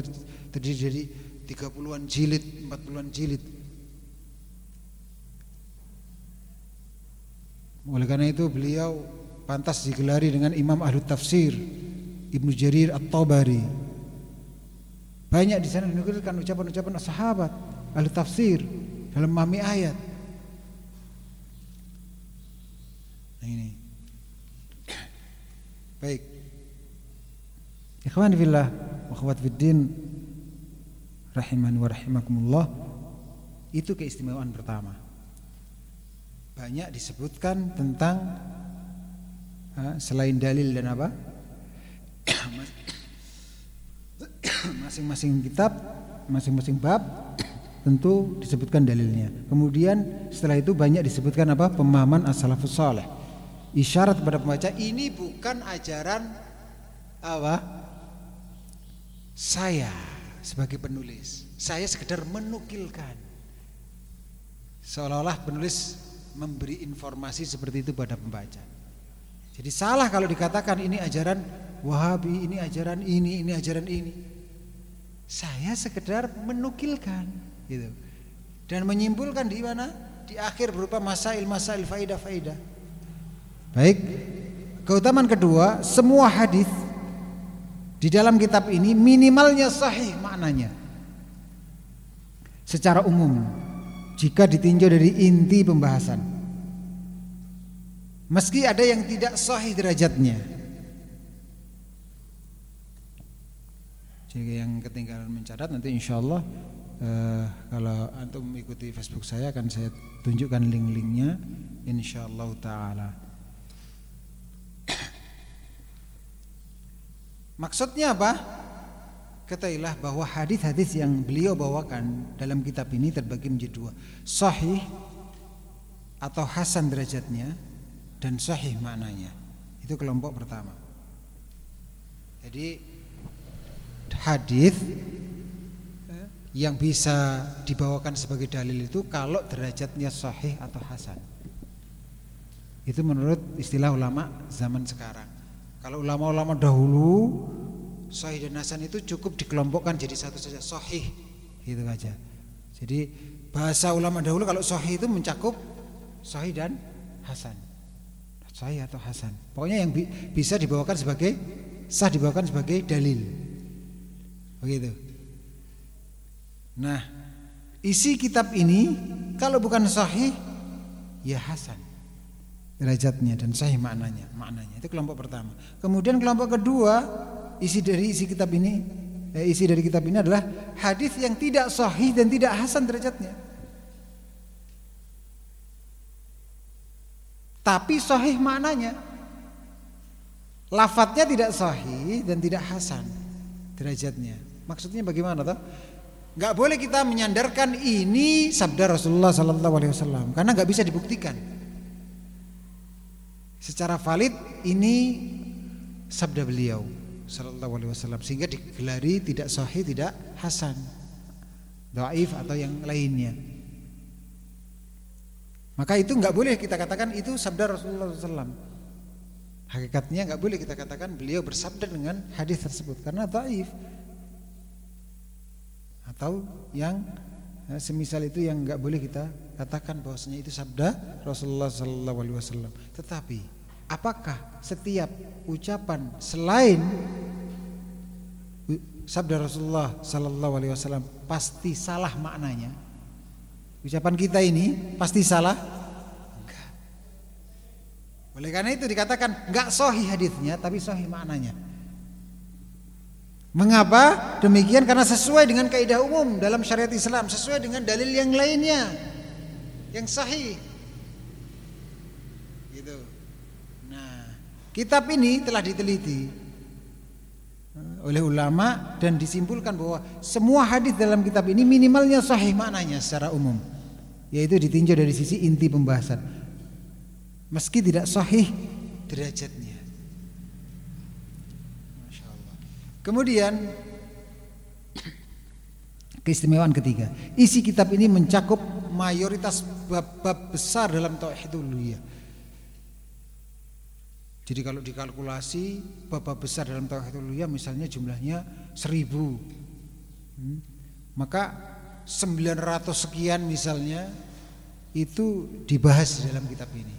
terdiri dari 30-an jilid, 40-an jilid. Oleh karena itu beliau pantas digelari dengan Imam Ahlu Tafsir Ibnu Jarir At-Tabari. Banyak di sana dinukilkan ucapan-ucapan sahabat ahli tafsir dalam memahami ayat. Nah ini. Baik. Ikhwan fillah wa akhwat fiddin rahimani wa rahimakumullah. Itu keistimewaan pertama. Banyak disebutkan tentang selain dalil dan apa? Masing-masing kitab, masing-masing bab tentu disebutkan dalilnya. Kemudian setelah itu banyak disebutkan apa? Pemahaman as-salafus saleh isyarat kepada pembaca ini bukan ajaran apa saya sebagai penulis saya sekedar menukilkan seolah-olah penulis memberi informasi seperti itu pada pembaca jadi salah kalau dikatakan ini ajaran wahabi ini ajaran ini ini ajaran ini saya sekedar menukilkan gitu dan menyimpulkan di mana di akhir berupa masail masail faidah faidah Baik. Keutamaan kedua, semua hadis di dalam kitab ini minimalnya sahih maknanya. Secara umum, jika ditinjau dari inti pembahasan. Meski ada yang tidak sahih derajatnya. Jika yang ketinggalan mencatat nanti insya Allah eh, kalau antum mengikuti Facebook saya akan saya tunjukkan link-linknya insya Allah taala. Maksudnya apa? Ketahuilah bahwa hadis-hadis yang beliau bawakan dalam kitab ini terbagi menjadi dua. Sahih atau hasan derajatnya dan sahih maknanya. Itu kelompok pertama. Jadi hadis yang bisa dibawakan sebagai dalil itu kalau derajatnya sahih atau hasan. Itu menurut istilah ulama zaman sekarang. Kalau ulama-ulama dahulu sahih dan hasan itu cukup dikelompokkan jadi satu saja sahih gitu aja. Jadi bahasa ulama dahulu kalau sahih itu mencakup sahih dan hasan. Sahih atau hasan. Pokoknya yang bi bisa dibawakan sebagai sah dibawakan sebagai dalil. Begitu. Nah, isi kitab ini kalau bukan sahih ya hasan derajatnya dan sahih maknanya maknanya itu kelompok pertama kemudian kelompok kedua isi dari isi kitab ini eh, isi dari kitab ini adalah hadis yang tidak sahih dan tidak hasan derajatnya tapi sahih maknanya. Lafadznya tidak sahih dan tidak hasan derajatnya. Maksudnya bagaimana toh? Nggak boleh kita menyandarkan ini sabda Rasulullah Sallallahu Alaihi Wasallam karena nggak bisa dibuktikan. Secara valid ini sabda beliau sallallahu alaihi wasallam sehingga digelari tidak sahih tidak hasan dhaif atau yang lainnya maka itu nggak boleh kita katakan itu sabda Rasulullah SAW hakikatnya nggak boleh kita katakan beliau bersabda dengan hadis tersebut karena dhaif atau yang eh, semisal itu yang nggak boleh kita katakan bahwasanya itu sabda Rasulullah sallallahu alaihi wasallam. Tetapi apakah setiap ucapan selain sabda Rasulullah sallallahu alaihi wasallam pasti salah maknanya? Ucapan kita ini pasti salah? Enggak. Oleh karena itu dikatakan enggak sahih hadisnya tapi sahih maknanya. Mengapa demikian? Karena sesuai dengan kaidah umum dalam syariat Islam, sesuai dengan dalil yang lainnya yang sahih. Gitu. Nah, kitab ini telah diteliti oleh ulama dan disimpulkan bahwa semua hadis dalam kitab ini minimalnya sahih maknanya secara umum. Yaitu ditinjau dari sisi inti pembahasan. Meski tidak sahih derajatnya. Kemudian keistimewaan ketiga, isi kitab ini mencakup mayoritas bab-bab besar dalam tauhid uluhiyah. Jadi kalau dikalkulasi bab-bab besar dalam tauhid uluhiyah misalnya jumlahnya seribu, hmm, maka 900 sekian misalnya itu dibahas di dalam kitab ini.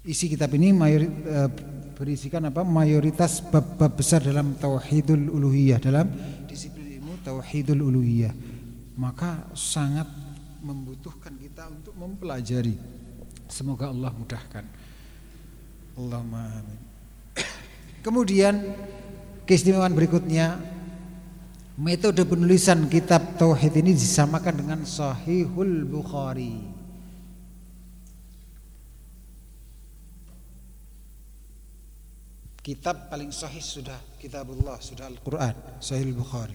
Isi kitab ini mayori, uh, berisikan apa? Mayoritas bab-bab besar dalam tauhidul uluhiyah, dalam disiplin ilmu tauhidul uluhiyah. Maka sangat membutuhkan kita untuk mempelajari. Semoga Allah mudahkan. Allahumma amin. Kemudian keistimewaan berikutnya metode penulisan kitab tauhid ini disamakan dengan Sahihul Bukhari. Kitab paling sahih sudah kitabullah, sudah Al-Quran, Sahih Al-Bukhari.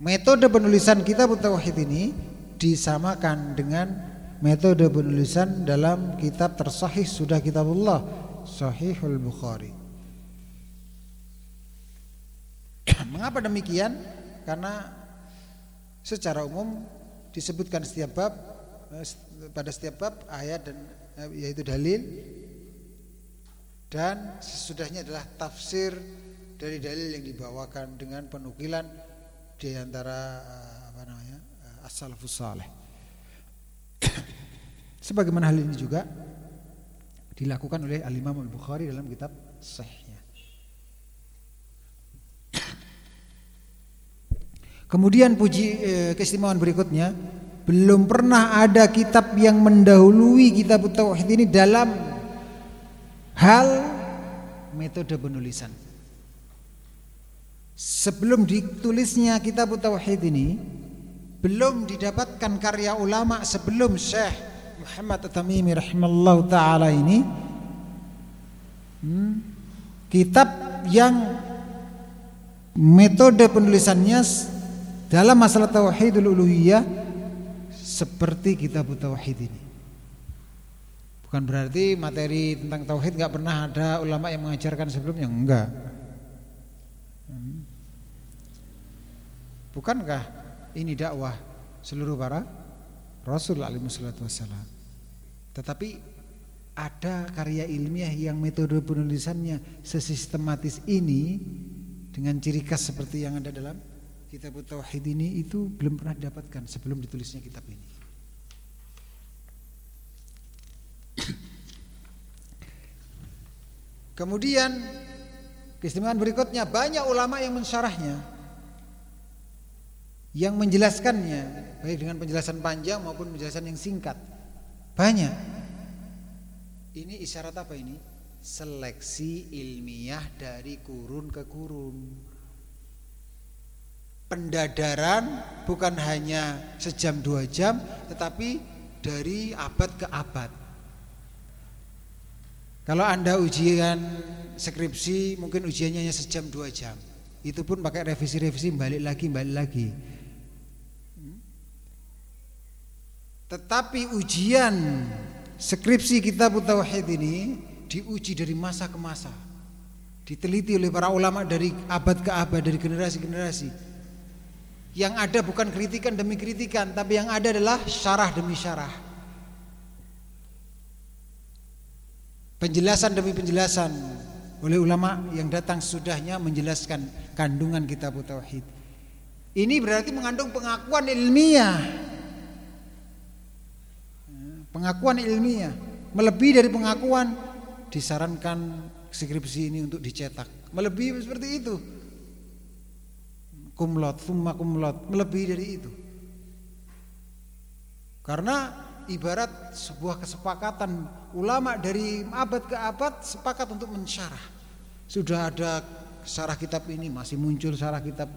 Metode penulisan kitab Tauhid ini disamakan dengan metode penulisan dalam kitab tersahih sudah kitabullah, Sahihul Bukhari. Mengapa demikian? Karena secara umum disebutkan setiap bab eh, pada setiap bab ayat dan eh, yaitu dalil dan sesudahnya adalah tafsir dari dalil yang dibawakan dengan penukilan di antara eh, apa namanya as-salafus. Sebagaimana hal ini juga dilakukan oleh Al-Imam Al-Bukhari dalam kitab Sahihnya. Kemudian puji eh, keistimewaan berikutnya, belum pernah ada kitab yang mendahului kitab tauhid ini dalam hal metode penulisan. Sebelum ditulisnya kitab Tauhid ini belum didapatkan karya ulama sebelum Syekh Muhammad At-Tamimi rahimallahu taala ini hmm, kitab yang metode penulisannya dalam masalah tauhidul uluhiyah seperti kitab tauhid ini. Bukan berarti materi tentang tauhid nggak pernah ada ulama yang mengajarkan sebelumnya, enggak. Bukankah ini dakwah seluruh para Rasul alaihi wassalam. Tetapi ada karya ilmiah yang metode penulisannya sesistematis ini dengan ciri khas seperti yang ada dalam kitab tauhid ini itu belum pernah didapatkan sebelum ditulisnya kitab ini. Kemudian keistimewaan berikutnya banyak ulama yang mensyarahnya yang menjelaskannya baik dengan penjelasan panjang maupun penjelasan yang singkat. Banyak. Ini isyarat apa ini? Seleksi ilmiah dari kurun ke kurun. Pendadaran bukan hanya sejam dua jam, tetapi dari abad ke abad. Kalau Anda ujian skripsi mungkin ujiannya hanya sejam dua jam. Itu pun pakai revisi-revisi balik lagi, balik lagi. Tetapi ujian skripsi kita Tauhid ini diuji dari masa ke masa. Diteliti oleh para ulama dari abad ke abad, dari generasi ke generasi. Yang ada bukan kritikan demi kritikan, tapi yang ada adalah syarah demi syarah. penjelasan demi penjelasan oleh ulama yang datang sudahnya menjelaskan kandungan kitab tauhid. Ini berarti mengandung pengakuan ilmiah. Pengakuan ilmiah melebihi dari pengakuan disarankan skripsi ini untuk dicetak. Melebihi seperti itu. Kumlot, summa kumlot, melebihi dari itu. Karena ibarat sebuah kesepakatan ulama dari abad ke abad sepakat untuk mensyarah. Sudah ada syarah kitab ini, masih muncul syarah kitab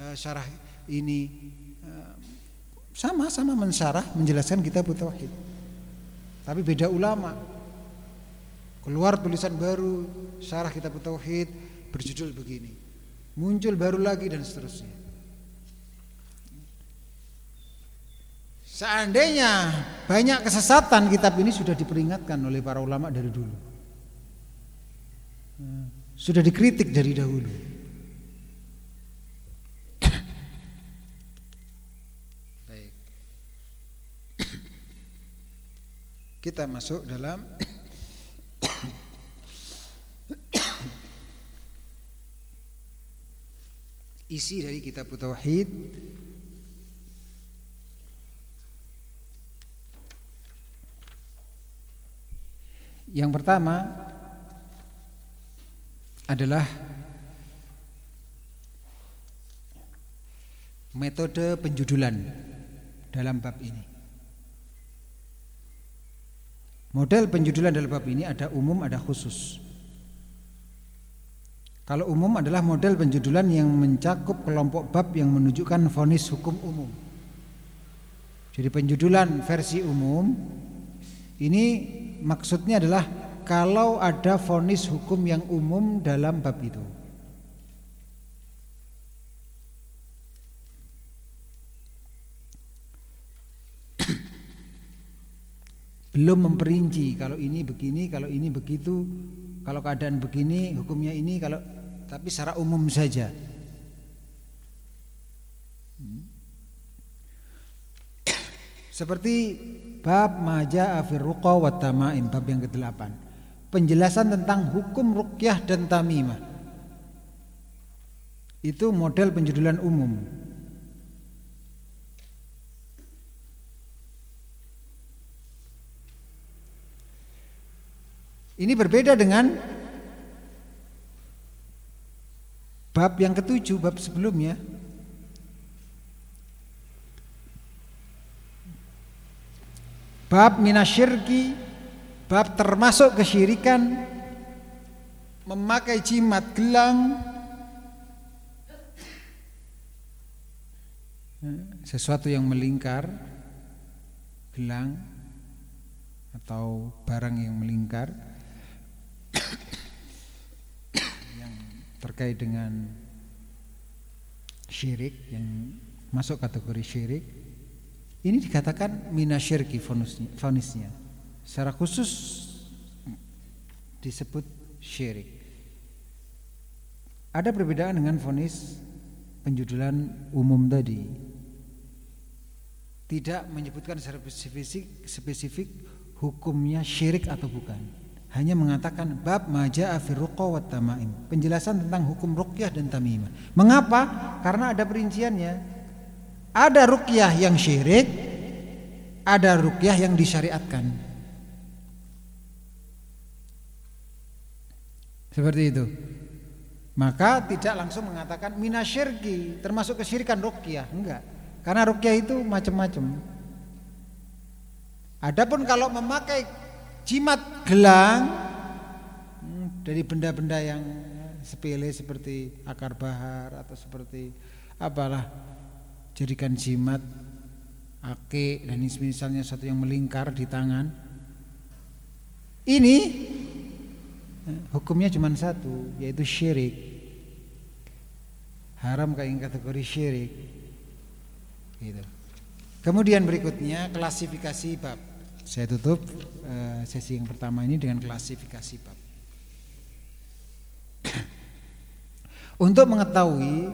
uh, syarah ini sama-sama mensyarah menjelaskan kitab tauhid. Tapi beda ulama. Keluar tulisan baru syarah kitab tauhid berjudul begini. Muncul baru lagi dan seterusnya. Seandainya banyak kesesatan kitab ini sudah diperingatkan oleh para ulama dari dulu. Sudah dikritik dari dahulu. kita masuk dalam isi dari kitab tauhid Yang pertama adalah metode penjudulan dalam bab ini. Model penjudulan dalam bab ini ada umum, ada khusus. Kalau umum adalah model penjudulan yang mencakup kelompok bab yang menunjukkan vonis hukum umum. Jadi penjudulan versi umum ini maksudnya adalah kalau ada vonis hukum yang umum dalam bab itu. belum memperinci kalau ini begini, kalau ini begitu, kalau keadaan begini, hukumnya ini, kalau tapi secara umum saja. Seperti bab maja afir ruqa wa tamaim bab yang ke-8. Penjelasan tentang hukum ruqyah dan tamimah. Itu model penjudulan umum. Ini berbeda dengan bab yang ketujuh, bab sebelumnya. Bab minasyirki, bab termasuk kesyirikan, memakai jimat gelang, sesuatu yang melingkar, gelang atau barang yang melingkar terkait dengan syirik yang masuk kategori syirik ini dikatakan minasyirki fonisnya secara khusus disebut syirik. Ada perbedaan dengan fonis penjudulan umum tadi. Tidak menyebutkan secara spesifik, spesifik hukumnya syirik atau bukan hanya mengatakan bab maja afir wa tamaim. Penjelasan tentang hukum ruqyah dan tamimah. Mengapa? Karena ada perinciannya. Ada ruqyah yang syirik, ada ruqyah yang disyariatkan. Seperti itu. Maka tidak langsung mengatakan minasyirki, termasuk kesyirikan ruqyah, enggak. Karena ruqyah itu macam-macam. Adapun kalau memakai jimat gelang hmm, dari benda-benda yang sepele seperti akar bahar atau seperti apalah jadikan jimat ake dan misalnya satu yang melingkar di tangan. Ini eh, hukumnya cuma satu yaitu syirik. Haram kayak kategori syirik. Gitu. Kemudian berikutnya klasifikasi bab saya tutup uh, sesi yang pertama ini dengan klasifikasi bab. Untuk mengetahui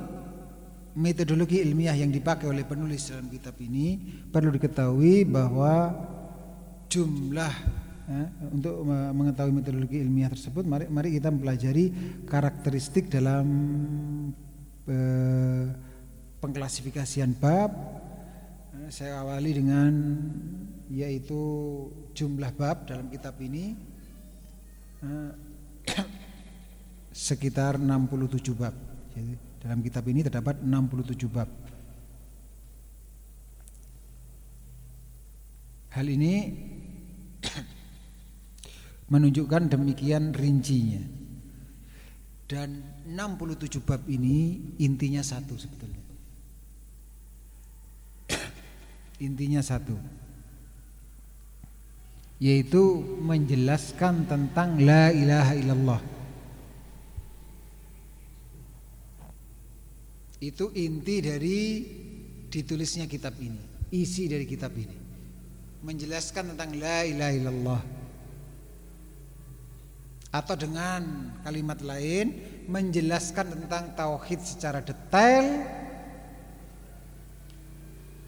metodologi ilmiah yang dipakai oleh penulis dalam kitab ini perlu diketahui bahwa jumlah ya, untuk mengetahui metodologi ilmiah tersebut mari mari kita mempelajari karakteristik dalam eh, pengklasifikasian bab saya awali dengan yaitu jumlah bab dalam kitab ini eh, sekitar 67 bab. Jadi dalam kitab ini terdapat 67 bab. Hal ini menunjukkan demikian rincinya. Dan 67 bab ini intinya satu sebetulnya. intinya satu. Yaitu menjelaskan tentang la ilaha illallah. Itu inti dari ditulisnya kitab ini, isi dari kitab ini menjelaskan tentang la ilaha illallah atau dengan kalimat lain menjelaskan tentang tauhid secara detail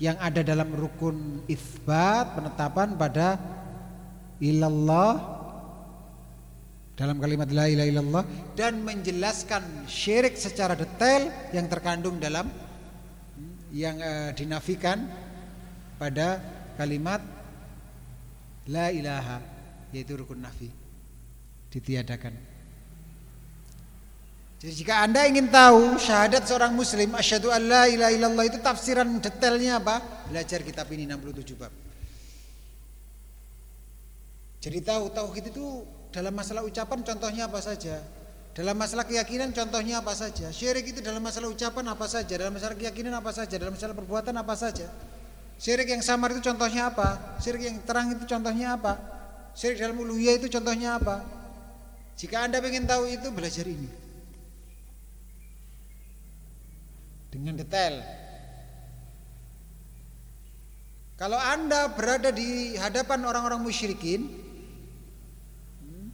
yang ada dalam rukun isbat penetapan pada ilallah dalam kalimat la ilaha illallah dan menjelaskan syirik secara detail yang terkandung dalam yang uh, dinafikan pada kalimat La ilaha yaitu rukun nafi ditiadakan. Jadi jika Anda ingin tahu syahadat seorang muslim asyhadu an la ilaha illallah itu tafsiran detailnya apa? Belajar kitab ini 67 bab. Jadi tahu tauhid itu dalam masalah ucapan contohnya apa saja? Dalam masalah keyakinan contohnya apa saja? Syirik itu dalam masalah ucapan apa saja? Dalam masalah keyakinan apa saja? Dalam masalah perbuatan apa saja? Syirik yang samar itu contohnya apa? Syirik yang terang itu contohnya apa? Syirik dalam uluhiyah itu contohnya apa? Jika Anda ingin tahu itu belajar ini. Dengan detail. Kalau Anda berada di hadapan orang-orang musyrikin hmm,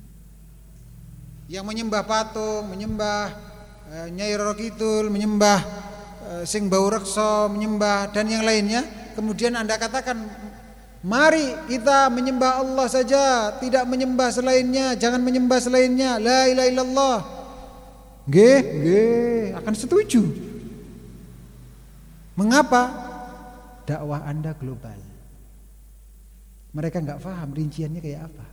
yang menyembah patung, menyembah eh, Nyai Roro Kidul, menyembah eh, Sing Bau Rekso, menyembah dan yang lainnya, kemudian Anda katakan Mari kita menyembah Allah saja, tidak menyembah selainnya, jangan menyembah selainnya. La ilaha illallah. Nggih, nggih, akan setuju. Mengapa? Dakwah Anda global. Mereka nggak paham rinciannya kayak apa.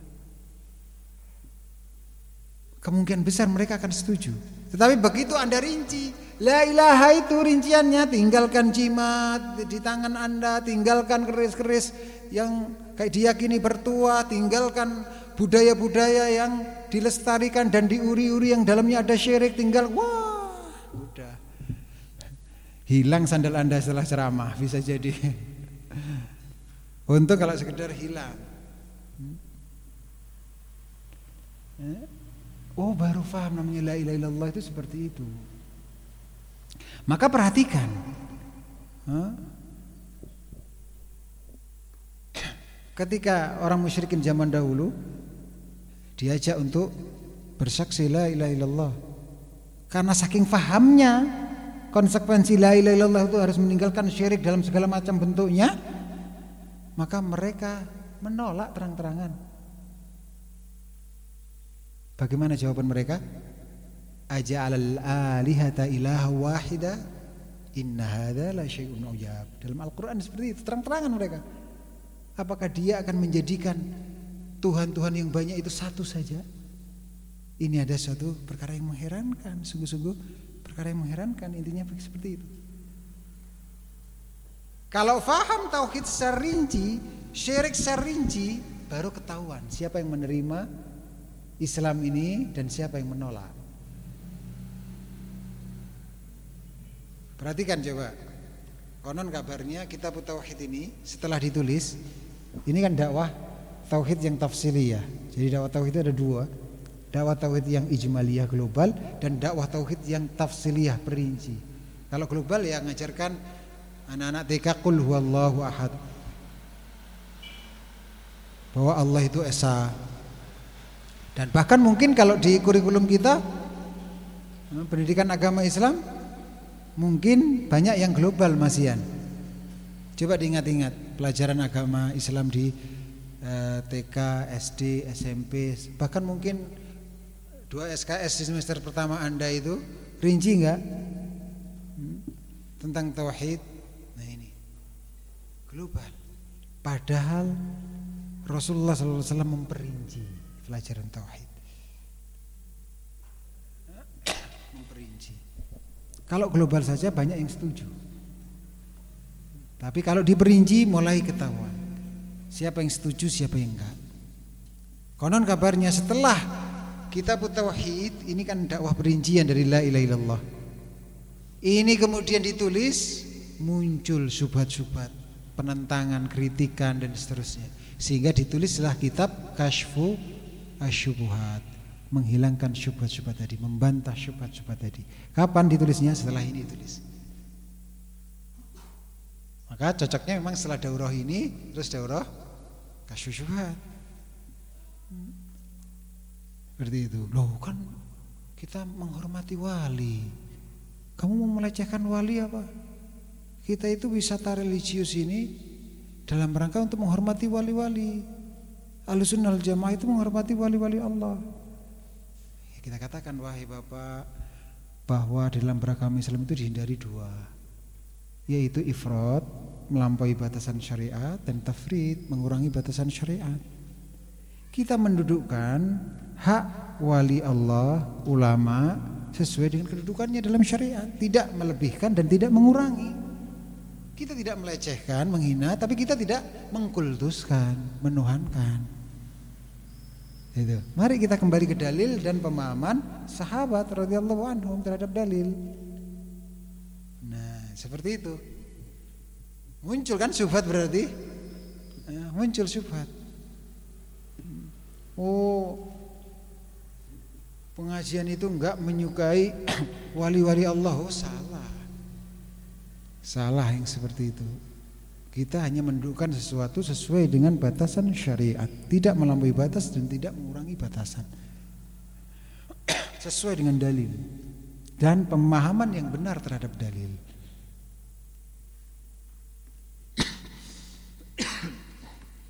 Kemungkinan besar mereka akan setuju. Tetapi begitu Anda rinci, La ilaha itu rinciannya tinggalkan jimat di tangan Anda, tinggalkan keris-keris yang kayak diyakini bertua, tinggalkan budaya-budaya yang dilestarikan dan diuri-uri yang dalamnya ada syirik, tinggal wah, udah. Hilang sandal Anda setelah ceramah bisa jadi. Untuk kalau sekedar hilang. Eh? Oh baru paham namanya la ilaha illallah itu seperti itu. Maka perhatikan. Ketika orang musyrikin zaman dahulu diajak untuk bersaksi la ilaha illallah. Karena saking fahamnya konsekuensi la ilaha illallah itu harus meninggalkan syirik dalam segala macam bentuknya, maka mereka menolak terang-terangan. Bagaimana jawaban mereka? aja'alal alihata ilaha wahida inna hadza la syai'un ujab. Dalam Al-Qur'an seperti itu terang-terangan mereka. Apakah dia akan menjadikan Tuhan-Tuhan yang banyak itu satu saja? Ini ada suatu perkara yang mengherankan. Sungguh-sungguh perkara yang mengherankan. Intinya seperti itu. Kalau faham tauhid secara rinci syirik secara rinci baru ketahuan siapa yang menerima Islam ini dan siapa yang menolak Perhatikan coba. Konon kabarnya kitab tauhid ini setelah ditulis ini kan dakwah tauhid yang tafsiliyah. Jadi dakwah tauhid itu ada dua. Dakwah tauhid yang ijmaliyah global dan dakwah tauhid yang tafsiliyah perinci. Kalau global ya ngajarkan anak-anak TK qul huwallahu ahad. Bahwa Allah itu esa. Dan bahkan mungkin kalau di kurikulum kita pendidikan agama Islam Mungkin banyak yang global masian. Coba diingat-ingat pelajaran agama Islam di eh, TK, SD, SMP, bahkan mungkin dua SKS di semester pertama Anda itu rinci enggak? Hmm? Tentang tauhid. Nah ini global. Padahal Rasulullah SAW memperinci pelajaran tauhid. Kalau global saja banyak yang setuju. Tapi kalau diperinci mulai ketahuan. Siapa yang setuju, siapa yang enggak. Konon kabarnya setelah kitab tauhid ini kan dakwah perincian dari la ilaha illallah. Ini kemudian ditulis muncul subhat-subhat, penentangan, kritikan dan seterusnya. Sehingga ditulislah kitab Kashfu Asyubuhat, menghilangkan syubhat-syubhat tadi, membantah syubhat-syubhat tadi. Kapan ditulisnya? Setelah ini ditulis. Maka cocoknya memang setelah daurah ini terus daurah kasyusyuhat. Seperti itu. Loh kan kita menghormati wali. Kamu mau melecehkan wali apa? Kita itu wisata religius ini dalam rangka untuk menghormati wali-wali. Alusunal jamaah itu menghormati wali-wali Allah. Ya, kita katakan wahai Bapak bahwa dalam beragama Islam itu dihindari dua yaitu ifrat melampaui batasan syariat dan tafrid mengurangi batasan syariat. Kita mendudukkan hak wali Allah, ulama sesuai dengan kedudukannya dalam syariat, tidak melebihkan dan tidak mengurangi. Kita tidak melecehkan, menghina, tapi kita tidak mengkultuskan, menuhankan. Itu. Mari kita kembali ke dalil dan pemahaman sahabat radhiyallahu anhum terhadap dalil. Seperti itu. Muncul kan syubhat berarti? Ya, muncul syubhat. Oh, pengajian itu enggak menyukai wali-wali Allah. Oh, salah. Salah yang seperti itu. Kita hanya mendudukkan sesuatu sesuai dengan batasan syariat, tidak melampaui batas dan tidak mengurangi batasan. sesuai dengan dalil dan pemahaman yang benar terhadap dalil.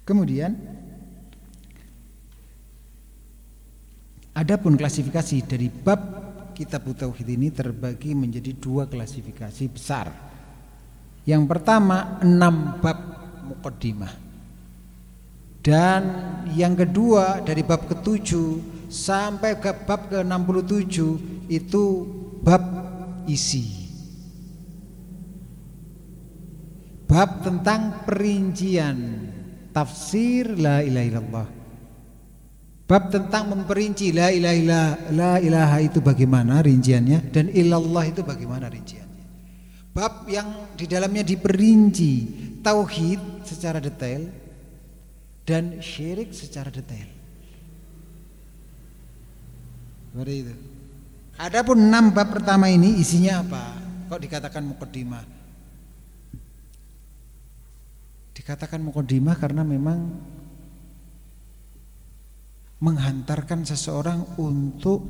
Kemudian Adapun klasifikasi dari bab kitab tauhid ini terbagi menjadi dua klasifikasi besar. Yang pertama enam bab mukaddimah. Dan yang kedua dari bab ketujuh sampai ke bab ke-67 itu bab isi. Bab tentang perincian tafsir la ilaha illallah. Bab tentang memperinci la ilaha la ilaha itu bagaimana rinciannya dan illallah itu bagaimana rinciannya. Bab yang di dalamnya diperinci tauhid secara detail dan syirik secara detail. Seperti itu. Adapun enam bab pertama ini isinya apa? Kok dikatakan mukaddimah? Dikatakan mukodimah karena memang menghantarkan seseorang untuk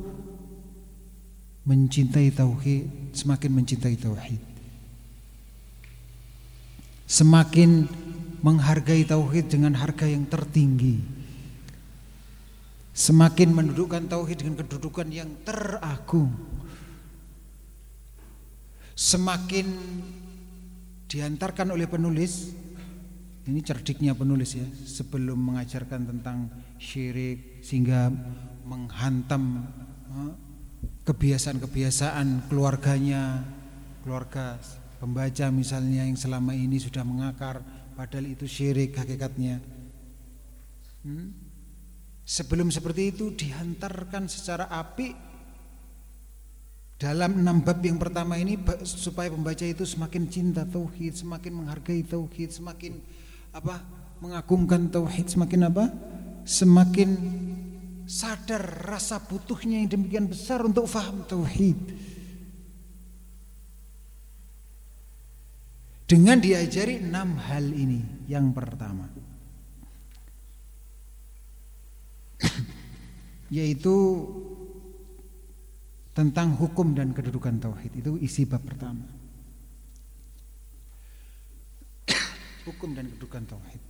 mencintai tauhid, semakin mencintai tauhid. Semakin menghargai tauhid dengan harga yang tertinggi. Semakin mendudukkan tauhid dengan kedudukan yang teragung. Semakin diantarkan oleh penulis ini cerdiknya penulis ya, sebelum mengajarkan tentang syirik sehingga menghantam kebiasaan-kebiasaan keluarganya, keluarga pembaca misalnya yang selama ini sudah mengakar padahal itu syirik hakikatnya. Hmm? Sebelum seperti itu dihantarkan secara api dalam enam bab yang pertama ini supaya pembaca itu semakin cinta tauhid, semakin menghargai tauhid, semakin apa mengagungkan tauhid semakin apa semakin sadar rasa butuhnya yang demikian besar untuk faham tauhid dengan diajari enam hal ini yang pertama yaitu tentang hukum dan kedudukan tauhid itu isi bab pertama hukum dan kedudukan tauhid.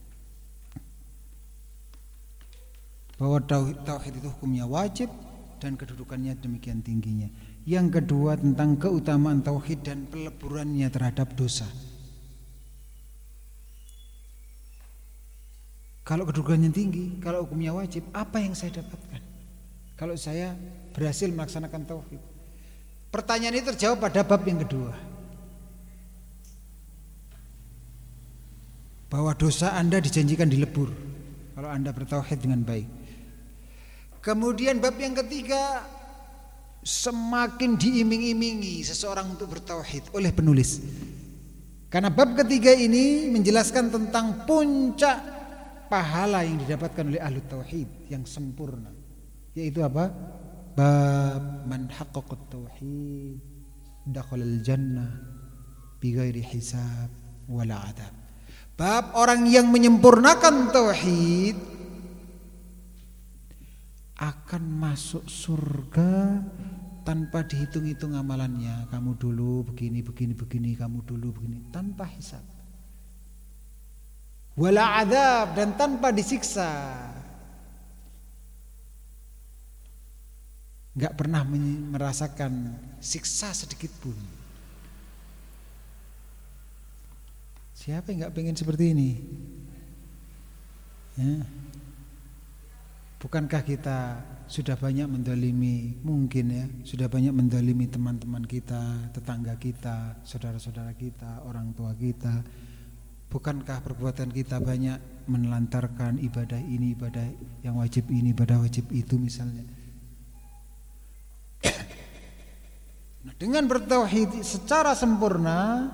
Bahwa tauhid itu hukumnya wajib dan kedudukannya demikian tingginya. Yang kedua tentang keutamaan tauhid dan peleburannya terhadap dosa. Kalau kedudukannya tinggi, kalau hukumnya wajib, apa yang saya dapatkan? Kalau saya berhasil melaksanakan tauhid. Pertanyaan ini terjawab pada bab yang kedua. bahwa dosa Anda dijanjikan dilebur kalau Anda bertauhid dengan baik. Kemudian bab yang ketiga semakin diiming-imingi seseorang untuk bertauhid oleh penulis. Karena bab ketiga ini menjelaskan tentang puncak pahala yang didapatkan oleh ahlu tauhid yang sempurna. Yaitu apa? Bab man haqqaqat tauhid dakhalal jannah bighairi hisab wala adab. Bab orang yang menyempurnakan tauhid akan masuk surga tanpa dihitung-hitung amalannya. Kamu dulu begini, begini, begini, kamu dulu begini, tanpa hisab. Wala adab dan tanpa disiksa. Enggak pernah merasakan siksa sedikit pun. Siapa yang enggak pengen seperti ini? Ya. Bukankah kita sudah banyak mendolimi mungkin ya sudah banyak mendolimi teman-teman kita tetangga kita saudara-saudara kita orang tua kita bukankah perbuatan kita banyak menelantarkan ibadah ini ibadah yang wajib ini ibadah wajib itu misalnya? Nah, dengan bertauhid secara sempurna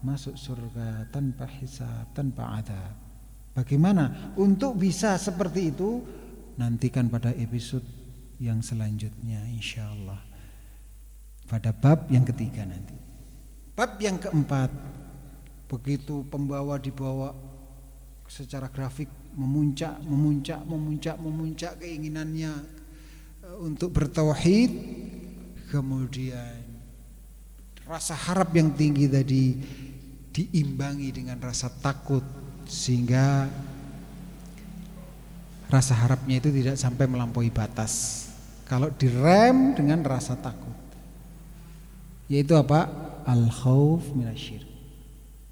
masuk surga tanpa hisab tanpa adab. Bagaimana? Untuk bisa seperti itu nantikan pada episode yang selanjutnya insya Allah pada bab yang ketiga nanti. Bab yang keempat begitu pembawa dibawa secara grafik memuncak memuncak memuncak memuncak keinginannya eh, untuk bertauhid kemudian rasa harap yang tinggi tadi diimbangi dengan rasa takut sehingga rasa harapnya itu tidak sampai melampaui batas. Kalau direm dengan rasa takut. Yaitu apa? Al-khauf minasyir.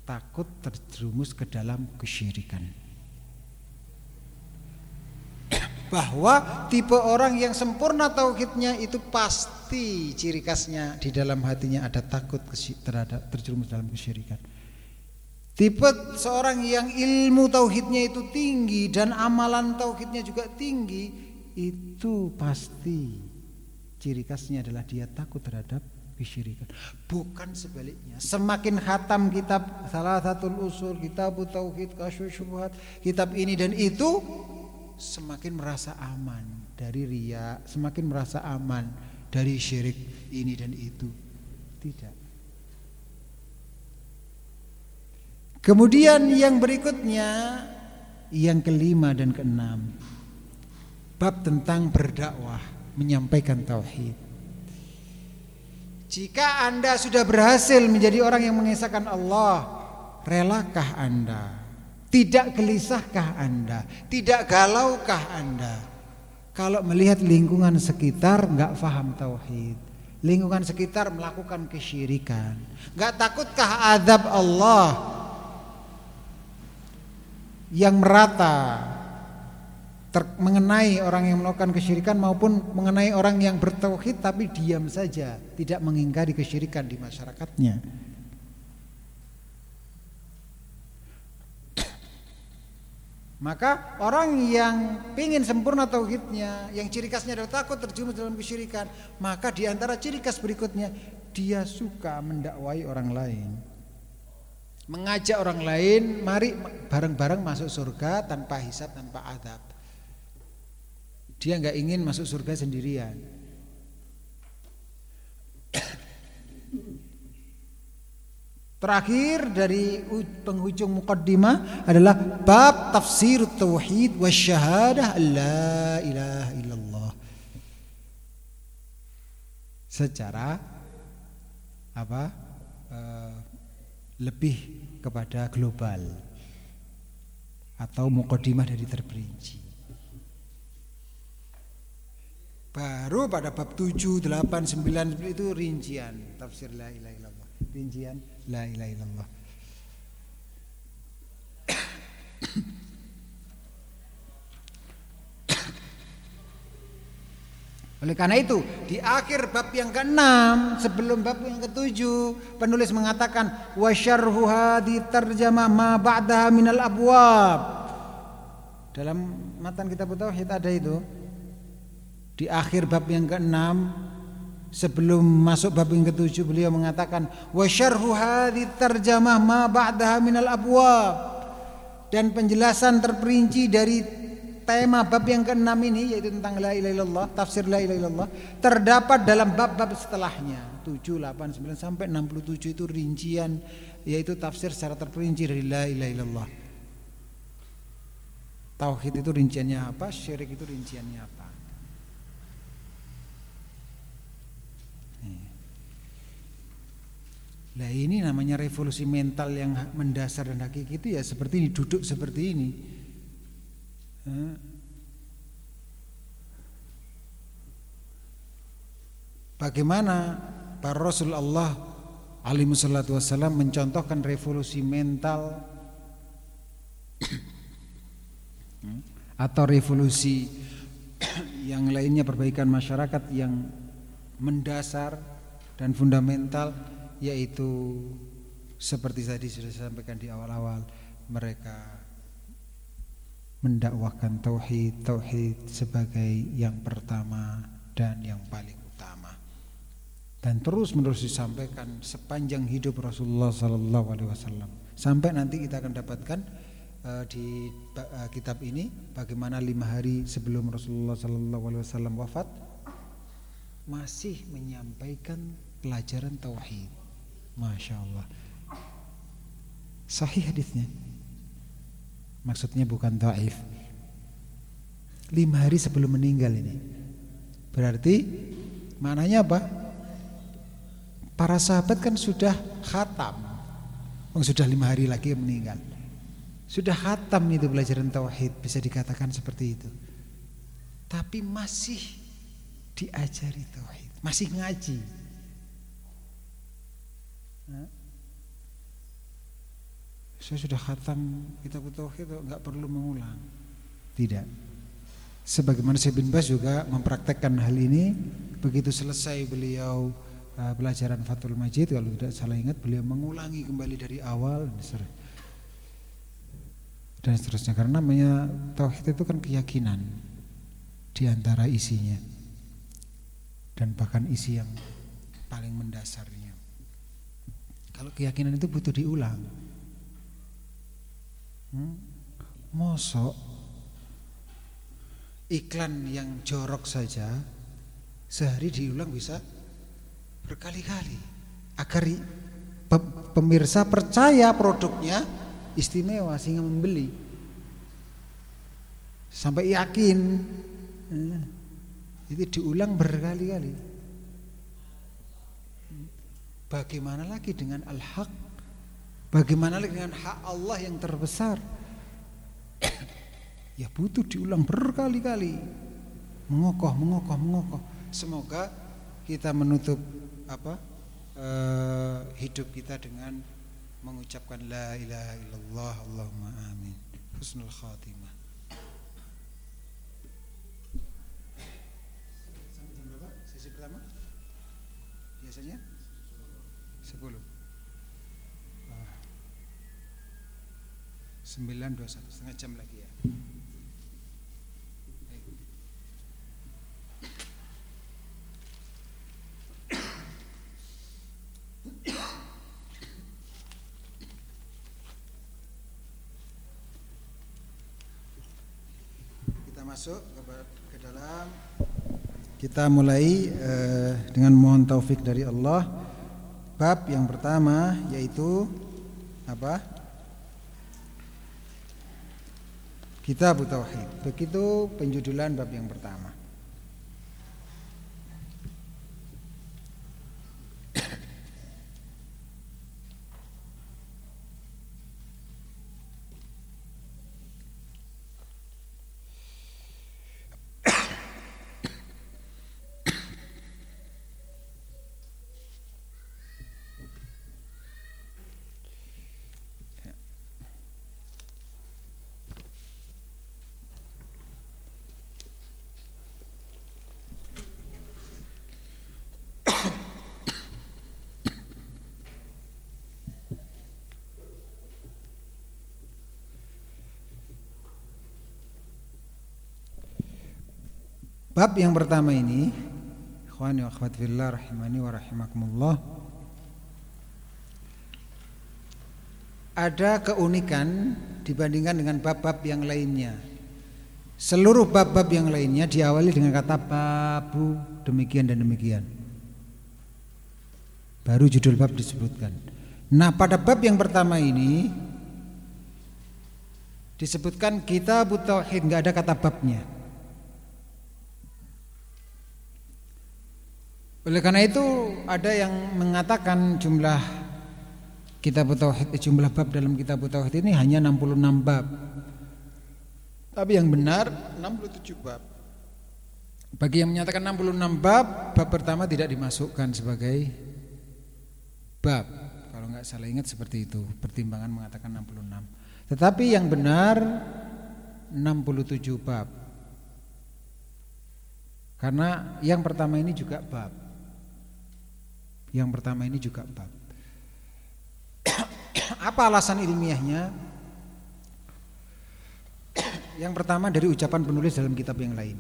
Takut terjerumus ke dalam kesyirikan. Bahwa tipe orang yang sempurna tauhidnya itu pasti ciri khasnya di dalam hatinya ada takut terhadap terjerumus dalam kesyirikan. Tipe seorang yang ilmu tauhidnya itu tinggi dan amalan tauhidnya juga tinggi, itu pasti ciri khasnya adalah dia takut terhadap kesyirikan. Bukan sebaliknya. Semakin hatam kitab salah satu usul, kitab tauhid, kasyuf syubhat, kitab ini dan itu semakin merasa aman dari ria, semakin merasa aman dari syirik ini dan itu. Tidak. Kemudian yang berikutnya yang kelima dan keenam bab tentang berdakwah, menyampaikan tauhid. Jika Anda sudah berhasil menjadi orang yang mengesahkan Allah, relakah Anda? Tidak gelisahkah Anda? Tidak galaukah Anda? Kalau melihat lingkungan sekitar nggak faham tauhid, lingkungan sekitar melakukan kesyirikan, nggak takutkah azab Allah yang merata ter, mengenai orang yang melakukan kesyirikan maupun mengenai orang yang bertauhid tapi diam saja, tidak mengingkari kesyirikan di masyarakatnya. Maka orang yang ingin sempurna tauhidnya, yang ciri khasnya adalah takut terjerumus dalam kesyirikan, maka di antara ciri khas berikutnya dia suka mendakwai orang lain mengajak orang lain mari bareng-bareng masuk surga tanpa hisab tanpa adab dia nggak ingin masuk surga sendirian Terakhir dari penghujung mukaddimah adalah bab tafsir tauhid wa syahadah la ilaha illallah. Secara apa? Uh, lebih kepada global atau mukodimah dari terperinci. Baru pada bab 7, 8, 9 itu rincian tafsir la ilaha illallah. Rincian la ilaha illallah. Oleh karena itu, di akhir bab yang keenam sebelum bab yang ketujuh, penulis mengatakan wa syarhu hadi tarjamah ma ba'daha minal abwab. Dalam matan kitab tauhid ada itu. Di akhir bab yang keenam sebelum masuk bab yang ketujuh beliau mengatakan wa syarhu hadi tarjamah ma ba'daha minal abwab. Dan penjelasan terperinci dari tema bab yang keenam ini yaitu tentang la ilaha illallah, tafsir la ilaha illallah terdapat dalam bab-bab setelahnya 7, 8, 9 sampai 67 itu rincian yaitu tafsir secara terperinci dari la ilaha illallah. Tauhid itu rinciannya apa, syirik itu rinciannya apa. Lah ini namanya revolusi mental yang mendasar dan hakiki itu ya seperti ini, duduk seperti ini. Bagaimana para Rasul Allah alaihi wassalatu mencontohkan revolusi mental atau revolusi yang lainnya perbaikan masyarakat yang mendasar dan fundamental yaitu seperti tadi sudah saya sampaikan di awal-awal mereka mendakwahkan tauhid tauhid sebagai yang pertama dan yang paling utama. Dan terus menerus disampaikan sepanjang hidup Rasulullah Sallallahu Alaihi Wasallam. Sampai nanti kita akan dapatkan uh, di uh, kitab ini bagaimana lima hari sebelum Rasulullah Sallallahu Alaihi Wasallam wafat masih menyampaikan pelajaran tauhid, masya Allah. Sahih hadisnya. Maksudnya bukan taif. Lima hari sebelum meninggal ini. Berarti maknanya apa? Para sahabat kan sudah khatam. Oh, sudah lima hari lagi meninggal. Sudah khatam itu pelajaran tauhid bisa dikatakan seperti itu. Tapi masih diajari tauhid, masih ngaji. Saya sudah khatam kitab tauhid enggak perlu mengulang. Tidak. Sebagaimana Syekh bin Bas juga mempraktekkan hal ini begitu selesai beliau uh, pelajaran Fathul Majid kalau tidak salah ingat beliau mengulangi kembali dari awal dan seterusnya karena namanya tauhid itu kan keyakinan di antara isinya dan bahkan isi yang paling mendasarnya. Kalau keyakinan itu butuh diulang. Hmm? Mosok. Iklan yang jorok saja sehari diulang bisa berkali-kali. Agar pemirsa percaya produknya istimewa sehingga membeli. Sampai yakin. Eh, itu diulang berkali-kali. Bagaimana lagi dengan al-haq Bagaimana dengan hak Allah yang terbesar? ya butuh diulang berkali-kali. Mengokoh, mengokoh, mengokoh. Semoga kita menutup apa uh, hidup kita dengan mengucapkan la ilaha illallah Allahumma amin. Husnul khatimah. Biasanya? 921 setengah jam lagi ya. Kita masuk ke dalam kita mulai uh, dengan mohon taufik dari Allah. Bab yang pertama yaitu apa? Kitab Tauhid. Begitu penjudulan bab yang pertama. Bab yang pertama ini, ikhwani wa akhwat fillah rahimani wa rahimakumullah. Ada keunikan dibandingkan dengan bab-bab yang lainnya. Seluruh bab-bab yang lainnya diawali dengan kata babu demikian dan demikian. Baru judul bab disebutkan. Nah, pada bab yang pertama ini disebutkan kita tauhid nggak ada kata babnya. Oleh karena itu ada yang mengatakan jumlah kitab tauhid eh, jumlah bab dalam kitab tauhid ini hanya 66 bab. Tapi yang benar 67 bab. Bagi yang menyatakan 66 bab, bab pertama tidak dimasukkan sebagai bab. Kalau nggak salah ingat seperti itu, pertimbangan mengatakan 66. Tetapi yang benar 67 bab. Karena yang pertama ini juga bab. Yang pertama ini juga bab. Apa alasan ilmiahnya? Yang pertama dari ucapan penulis dalam kitab yang lain.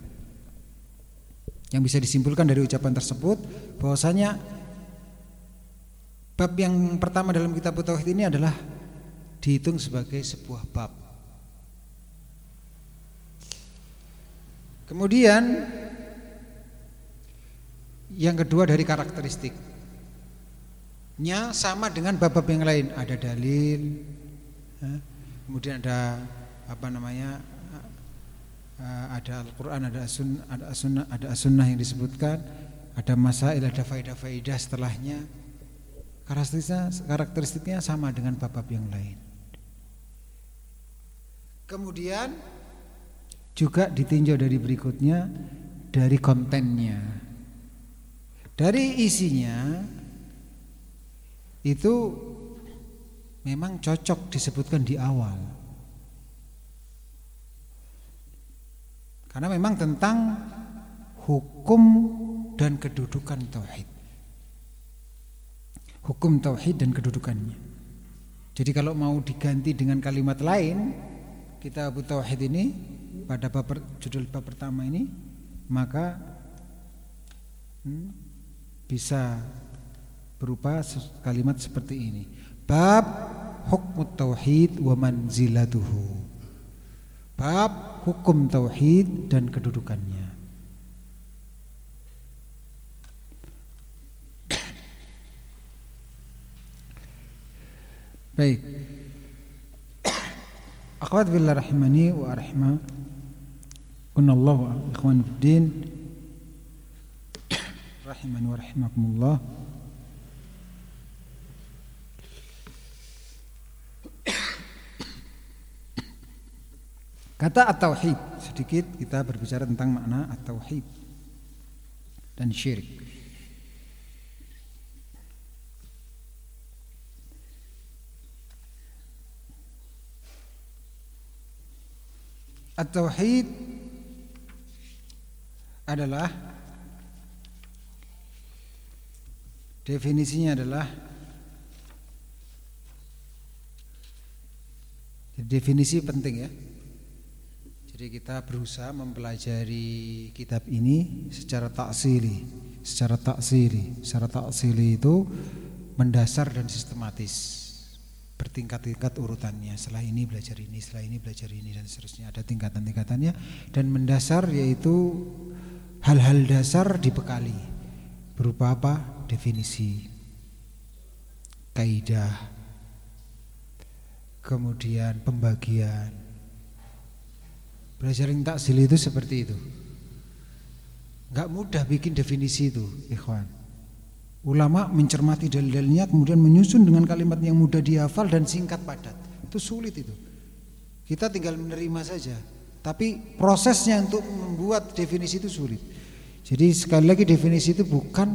Yang bisa disimpulkan dari ucapan tersebut bahwasanya bab yang pertama dalam kitab tauhid ini adalah dihitung sebagai sebuah bab. Kemudian yang kedua dari karakteristik nya sama dengan bab-bab yang lain. Ada dalil ya, kemudian ada apa namanya eh, ada Al-Qur'an ada sun ada sunnah ada yang disebutkan. Ada masail ada faidah-faidah setelahnya. Karakteristiknya karakteristiknya sama dengan bab-bab yang lain. Kemudian juga ditinjau dari berikutnya dari kontennya. Dari isinya itu memang cocok disebutkan di awal. Karena memang tentang hukum dan kedudukan tauhid. Hukum tauhid dan kedudukannya. Jadi kalau mau diganti dengan kalimat lain, kita Abu Tauhid ini pada bab judul bab pertama ini maka hmm, bisa berupa kalimat seperti ini. Bab hukum tauhid wa manzilatuhu. Bab hukum tauhid dan kedudukannya. Baik. Akhwat billah rahimani wa rahma. Kunallahu ikhwan fiddin. Rahimani wa rahimakumullah. Kata at-tauhid, sedikit kita berbicara tentang makna at-tauhid dan syirik. At-tauhid adalah definisinya adalah definisi penting ya jadi kita berusaha mempelajari kitab ini secara taksili, secara taksili, secara taksili itu mendasar dan sistematis. Bertingkat-tingkat urutannya. Setelah ini belajar ini, setelah ini belajar ini dan seterusnya. Ada tingkatan-tingkatannya. Dan mendasar yaitu hal-hal dasar dibekali. Berupa apa? Definisi, kaidah, kemudian pembagian, Belajar yang taksil itu seperti itu. Enggak mudah bikin definisi itu, ikhwan. Ulama mencermati dalil-dalilnya kemudian menyusun dengan kalimat yang mudah dihafal dan singkat padat. Itu sulit itu. Kita tinggal menerima saja. Tapi prosesnya untuk membuat definisi itu sulit. Jadi sekali lagi definisi itu bukan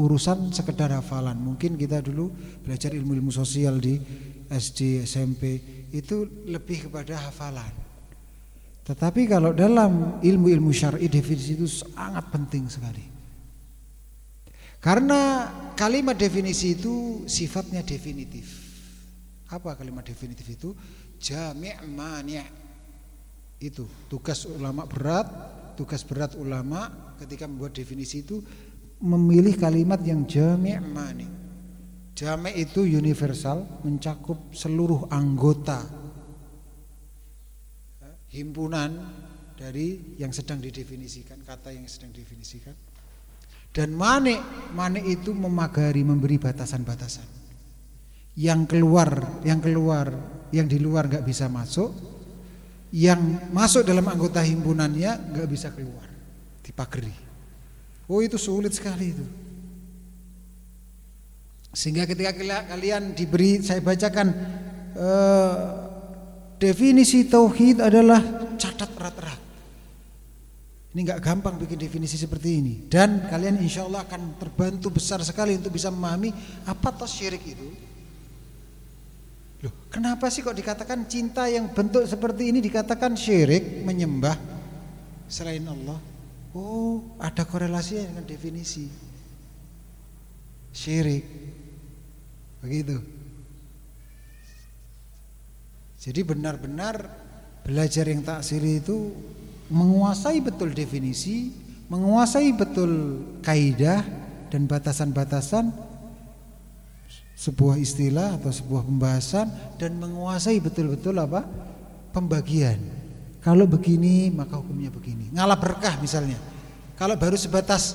urusan sekedar hafalan. Mungkin kita dulu belajar ilmu-ilmu sosial di SD, SMP itu lebih kepada hafalan. Tetapi kalau dalam ilmu-ilmu syar'i definisi itu sangat penting sekali. Karena kalimat definisi itu sifatnya definitif. Apa kalimat definitif itu? Jami' mani' itu tugas ulama berat tugas berat ulama ketika membuat definisi itu memilih kalimat yang jami' mani. Jami' itu universal, mencakup seluruh anggota himpunan dari yang sedang didefinisikan, kata yang sedang didefinisikan. Dan mani, mani itu memagari, memberi batasan-batasan. Yang keluar, yang keluar, yang di luar nggak bisa masuk, yang masuk dalam anggota himpunannya nggak bisa keluar, dipagari. Oh itu sulit sekali itu. Sehingga ketika kalian diberi saya bacakan eh, definisi tauhid adalah catat erat-erat. Ini nggak gampang bikin definisi seperti ini dan kalian insya Allah akan terbantu besar sekali untuk bisa memahami apa tos syirik itu. Loh, kenapa sih kok dikatakan cinta yang bentuk seperti ini dikatakan syirik menyembah selain Allah? Oh, ada korelasinya dengan definisi syirik. Begitu. Jadi benar-benar belajar yang taksiri itu menguasai betul definisi, menguasai betul kaidah dan batasan-batasan sebuah istilah atau sebuah pembahasan dan menguasai betul-betul apa? pembagian. Kalau begini maka hukumnya begini. Ngalah berkah misalnya. Kalau baru sebatas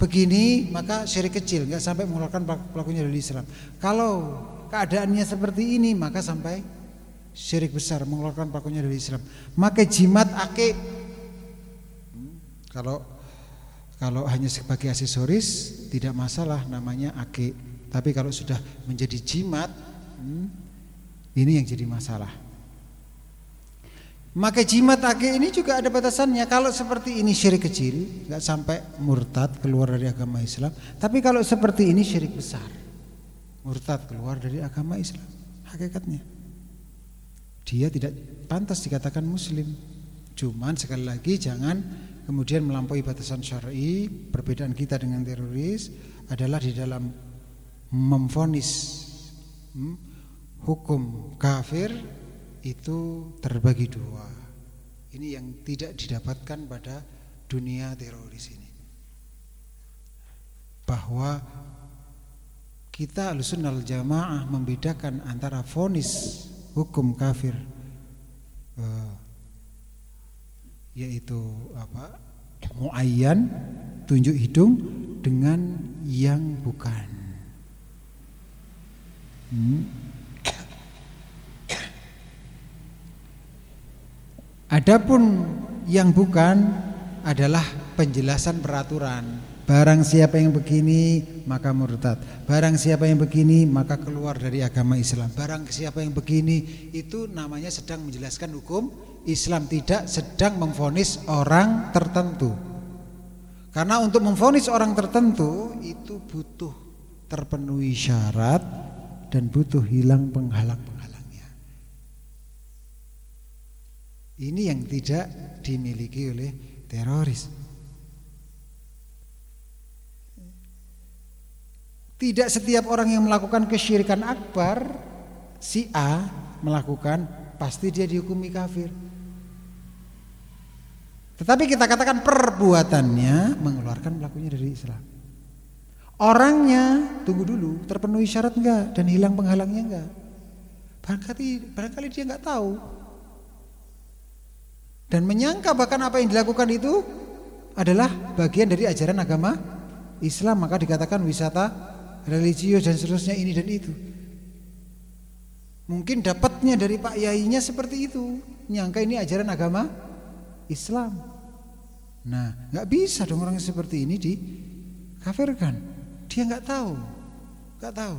begini maka syirik kecil, nggak sampai mengeluarkan pelakunya dari Islam. Kalau keadaannya seperti ini maka sampai syirik besar mengeluarkan pelakunya dari Islam. Maka jimat ake hmm, kalau kalau hanya sebagai aksesoris tidak masalah namanya ake. Tapi kalau sudah menjadi jimat hmm, ini yang jadi masalah. Maka jimat ake ini juga ada batasannya. Kalau seperti ini syirik kecil, nggak sampai murtad keluar dari agama Islam. Tapi kalau seperti ini syirik besar, murtad keluar dari agama Islam. Hakikatnya, dia tidak pantas dikatakan Muslim. Cuman sekali lagi jangan kemudian melampaui batasan syar'i. Perbedaan kita dengan teroris adalah di dalam memfonis hmm, hukum kafir itu terbagi dua. Ini yang tidak didapatkan pada dunia teroris ini. Bahwa kita alusunal jamaah membedakan antara fonis hukum kafir uh, yaitu apa muayyan tunjuk hidung dengan yang bukan. Hmm. Adapun yang bukan adalah penjelasan peraturan. Barang siapa yang begini maka murtad. Barang siapa yang begini maka keluar dari agama Islam. Barang siapa yang begini itu namanya sedang menjelaskan hukum Islam tidak sedang memfonis orang tertentu. Karena untuk memfonis orang tertentu itu butuh terpenuhi syarat dan butuh hilang penghalang Ini yang tidak dimiliki oleh teroris. Tidak setiap orang yang melakukan kesyirikan akbar si A melakukan pasti dia dihukumi kafir. Tetapi kita katakan perbuatannya mengeluarkan pelakunya dari Islam. Orangnya tunggu dulu terpenuhi syarat enggak dan hilang penghalangnya enggak. Barangkali barangkali dia enggak tahu dan menyangka bahkan apa yang dilakukan itu adalah bagian dari ajaran agama Islam maka dikatakan wisata religius dan seterusnya ini dan itu. Mungkin dapatnya dari Pak Yainya seperti itu nyangka ini ajaran agama Islam. Nah nggak bisa dong orang seperti ini dikafirkan. Dia nggak tahu nggak tahu.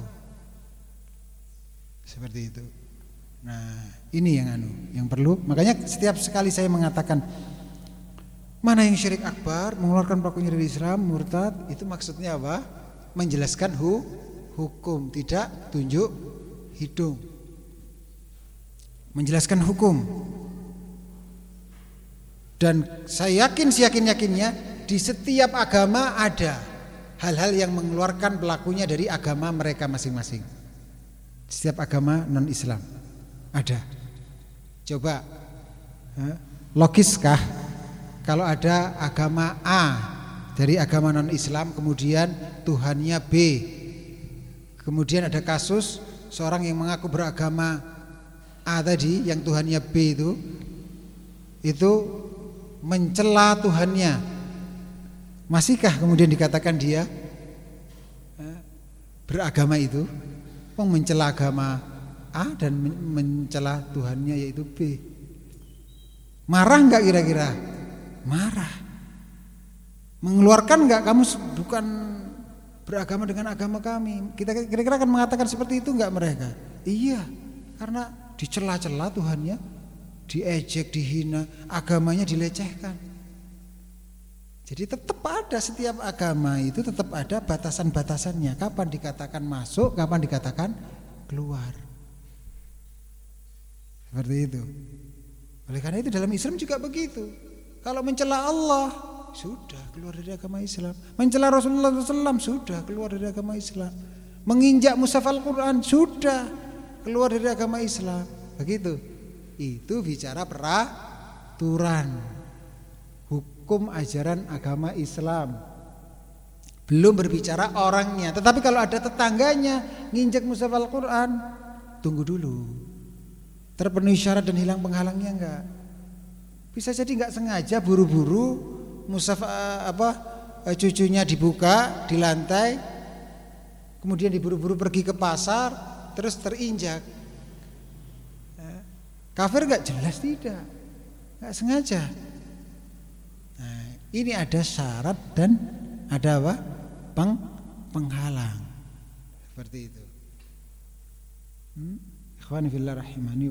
Seperti itu. Nah, ini yang anu, yang perlu. Makanya setiap sekali saya mengatakan mana yang syirik akbar, mengeluarkan pelakunya dari Islam, murtad, itu maksudnya apa? Menjelaskan hu, hukum, tidak tunjuk hidung. Menjelaskan hukum. Dan saya yakin, yakin-yakinnya di setiap agama ada hal-hal yang mengeluarkan pelakunya dari agama mereka masing-masing. Setiap agama non-Islam. Ada. Coba logiskah kalau ada agama A dari agama non Islam kemudian Tuhannya B. Kemudian ada kasus seorang yang mengaku beragama A tadi yang Tuhannya B itu itu mencela Tuhannya. Masihkah kemudian dikatakan dia eh, beragama itu? Mencela agama A dan mencela Tuhannya yaitu B. Marah enggak kira-kira? Marah. Mengeluarkan enggak kamu bukan beragama dengan agama kami? Kita kira-kira akan mengatakan seperti itu enggak mereka? Iya, karena dicela-cela Tuhannya, diejek, dihina, agamanya dilecehkan. Jadi tetap ada setiap agama itu tetap ada batasan-batasannya. Kapan dikatakan masuk, kapan dikatakan keluar. Seperti itu. Oleh karena itu dalam Islam juga begitu. Kalau mencela Allah sudah keluar dari agama Islam. Mencela Rasulullah SAW sudah keluar dari agama Islam. Menginjak mushaf Al-Quran sudah keluar dari agama Islam. Begitu. Itu bicara peraturan hukum ajaran agama Islam. Belum berbicara orangnya, tetapi kalau ada tetangganya nginjak mushaf Al-Qur'an, tunggu dulu. Terpenuhi syarat dan hilang penghalangnya enggak? Bisa jadi enggak sengaja buru-buru mushaf eh, apa eh, cucunya dibuka di lantai, kemudian diburu-buru pergi ke pasar, terus terinjak. Eh, kafir enggak jelas tidak, enggak sengaja. Nah, ini ada syarat dan ada apa? Peng, penghalang. Seperti itu. Hmm? Ikhwani fillah rahimani.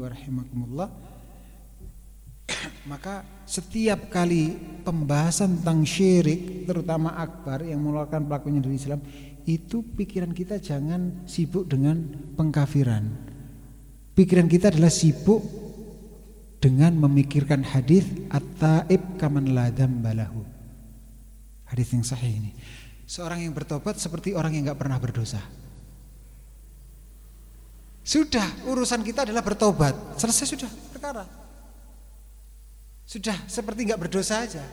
Maka setiap kali pembahasan tentang syirik terutama akbar yang mengeluarkan pelakunya dari Islam itu pikiran kita jangan sibuk dengan pengkafiran. Pikiran kita adalah sibuk dengan memikirkan hadis at-taib kaman ladam balahu. Hadis yang sahih ini. Seorang yang bertobat seperti orang yang nggak pernah berdosa. Sudah urusan kita adalah bertobat. Selesai sudah perkara. Sudah seperti nggak berdosa aja.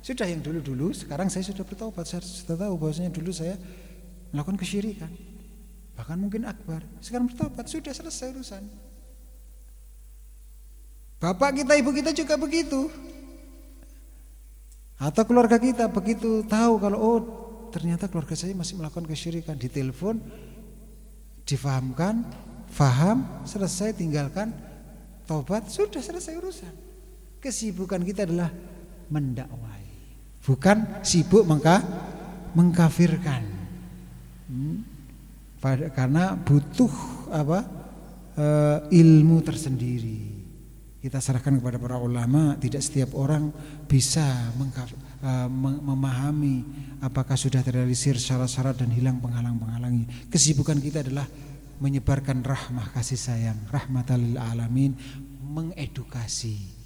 Sudah yang dulu-dulu, sekarang saya sudah bertobat. Saya sudah tahu bahwasanya dulu saya melakukan kesyirikan. Bahkan mungkin akbar. Sekarang bertobat, sudah selesai urusan. Bapak kita, ibu kita juga begitu. Atau keluarga kita begitu tahu kalau oh ternyata keluarga saya masih melakukan kesyirikan, ditelepon, difahamkan, faham, selesai tinggalkan, tobat, sudah selesai urusan. Kesibukan kita adalah mendakwai, bukan sibuk mengka, mengkafirkan. Hmm? Pada, karena butuh apa e, ilmu tersendiri. Kita serahkan kepada para ulama, tidak setiap orang bisa uh, memahami apakah sudah terrealisir syarat-syarat dan hilang penghalang-penghalangnya. Kesibukan kita adalah menyebarkan rahmah kasih sayang, rahmatalil alamin, mengedukasi,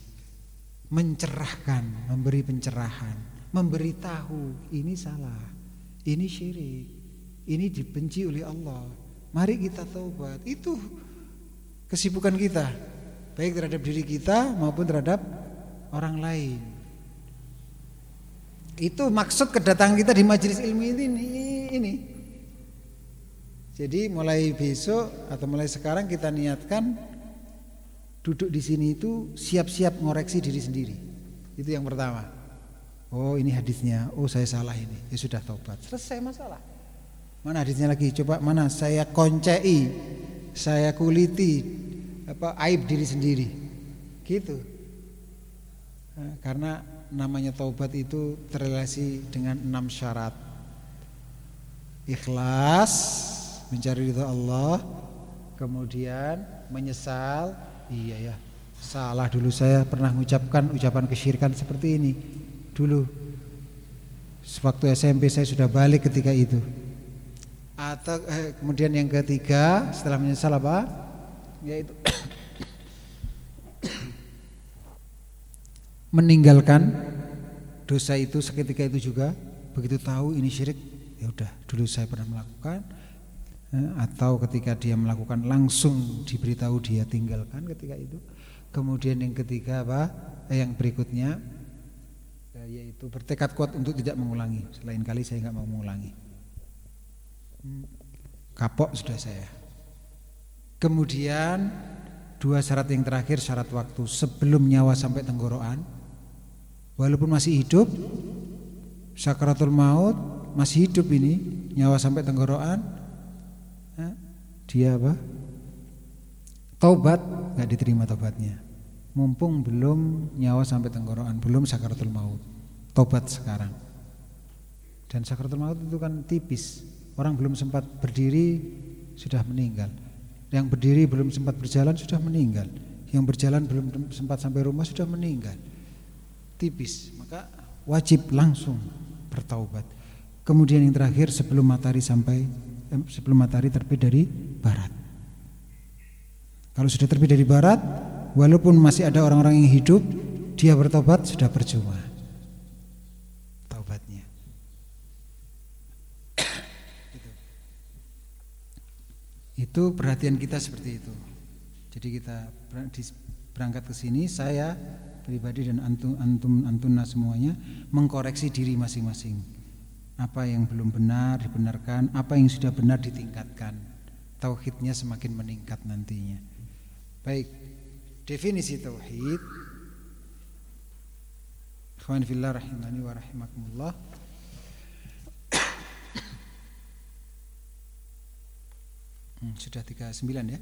mencerahkan, memberi pencerahan, memberitahu ini salah, ini syirik, ini dibenci oleh Allah. Mari kita taubat. Itu kesibukan kita baik terhadap diri kita maupun terhadap orang lain. Itu maksud kedatangan kita di majelis ilmu ini ini. Jadi mulai besok atau mulai sekarang kita niatkan duduk di sini itu siap-siap ngoreksi diri sendiri. Itu yang pertama. Oh ini hadisnya, oh saya salah ini, ya sudah taubat, selesai masalah. Mana hadisnya lagi? Coba mana saya koncei, saya kuliti, apa aib diri sendiri gitu nah, karena namanya taubat itu terrelasi dengan enam syarat ikhlas mencari ridho Allah kemudian menyesal iya ya salah dulu. Saya pernah mengucapkan ucapan kesyirikan seperti ini. Dulu sewaktu SMP saya sudah balik ketika itu. Atau eh, kemudian yang ketiga setelah menyesal apa? Yaitu meninggalkan dosa itu seketika itu juga. Begitu tahu ini syirik ya udah dulu saya pernah melakukan atau ketika dia melakukan langsung diberitahu dia tinggalkan ketika itu kemudian yang ketiga apa eh, yang berikutnya eh, yaitu bertekad kuat untuk tidak mengulangi. Selain kali saya nggak mau mengulangi. Hmm, kapok sudah saya. Kemudian dua syarat yang terakhir syarat waktu sebelum nyawa sampai tenggorokan walaupun masih hidup sakaratul maut masih hidup ini nyawa sampai tenggorokan dia apa? Taubat nggak diterima taubatnya. Mumpung belum nyawa sampai tenggorokan belum sakaratul maut. Taubat sekarang. Dan sakaratul maut itu kan tipis. Orang belum sempat berdiri sudah meninggal. Yang berdiri belum sempat berjalan sudah meninggal. Yang berjalan belum sempat sampai rumah sudah meninggal. Tipis, maka wajib langsung bertaubat. Kemudian yang terakhir sebelum matahari sampai sebelum matahari terbit dari barat. Kalau sudah terbit dari barat, walaupun masih ada orang-orang yang hidup, dia bertobat sudah percuma. Itu perhatian kita seperti itu. Jadi kita berangkat ke sini saya pribadi dan antum antum antuna semuanya mengkoreksi diri masing-masing. Apa yang belum benar dibenarkan, apa yang sudah benar ditingkatkan. Tauhidnya semakin meningkat nantinya. Baik. Definisi tauhid. Fillah rahimani wa rahimakumullah. Hmm, sudah 39 ya.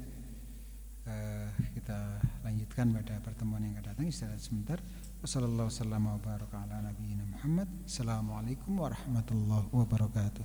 Uh, kita lanjutkan pada pertemuan yang akan datang istirahat sebentar. Wassalamu'alaikum. Assalamualaikum warahmatullahi wabarakatuh.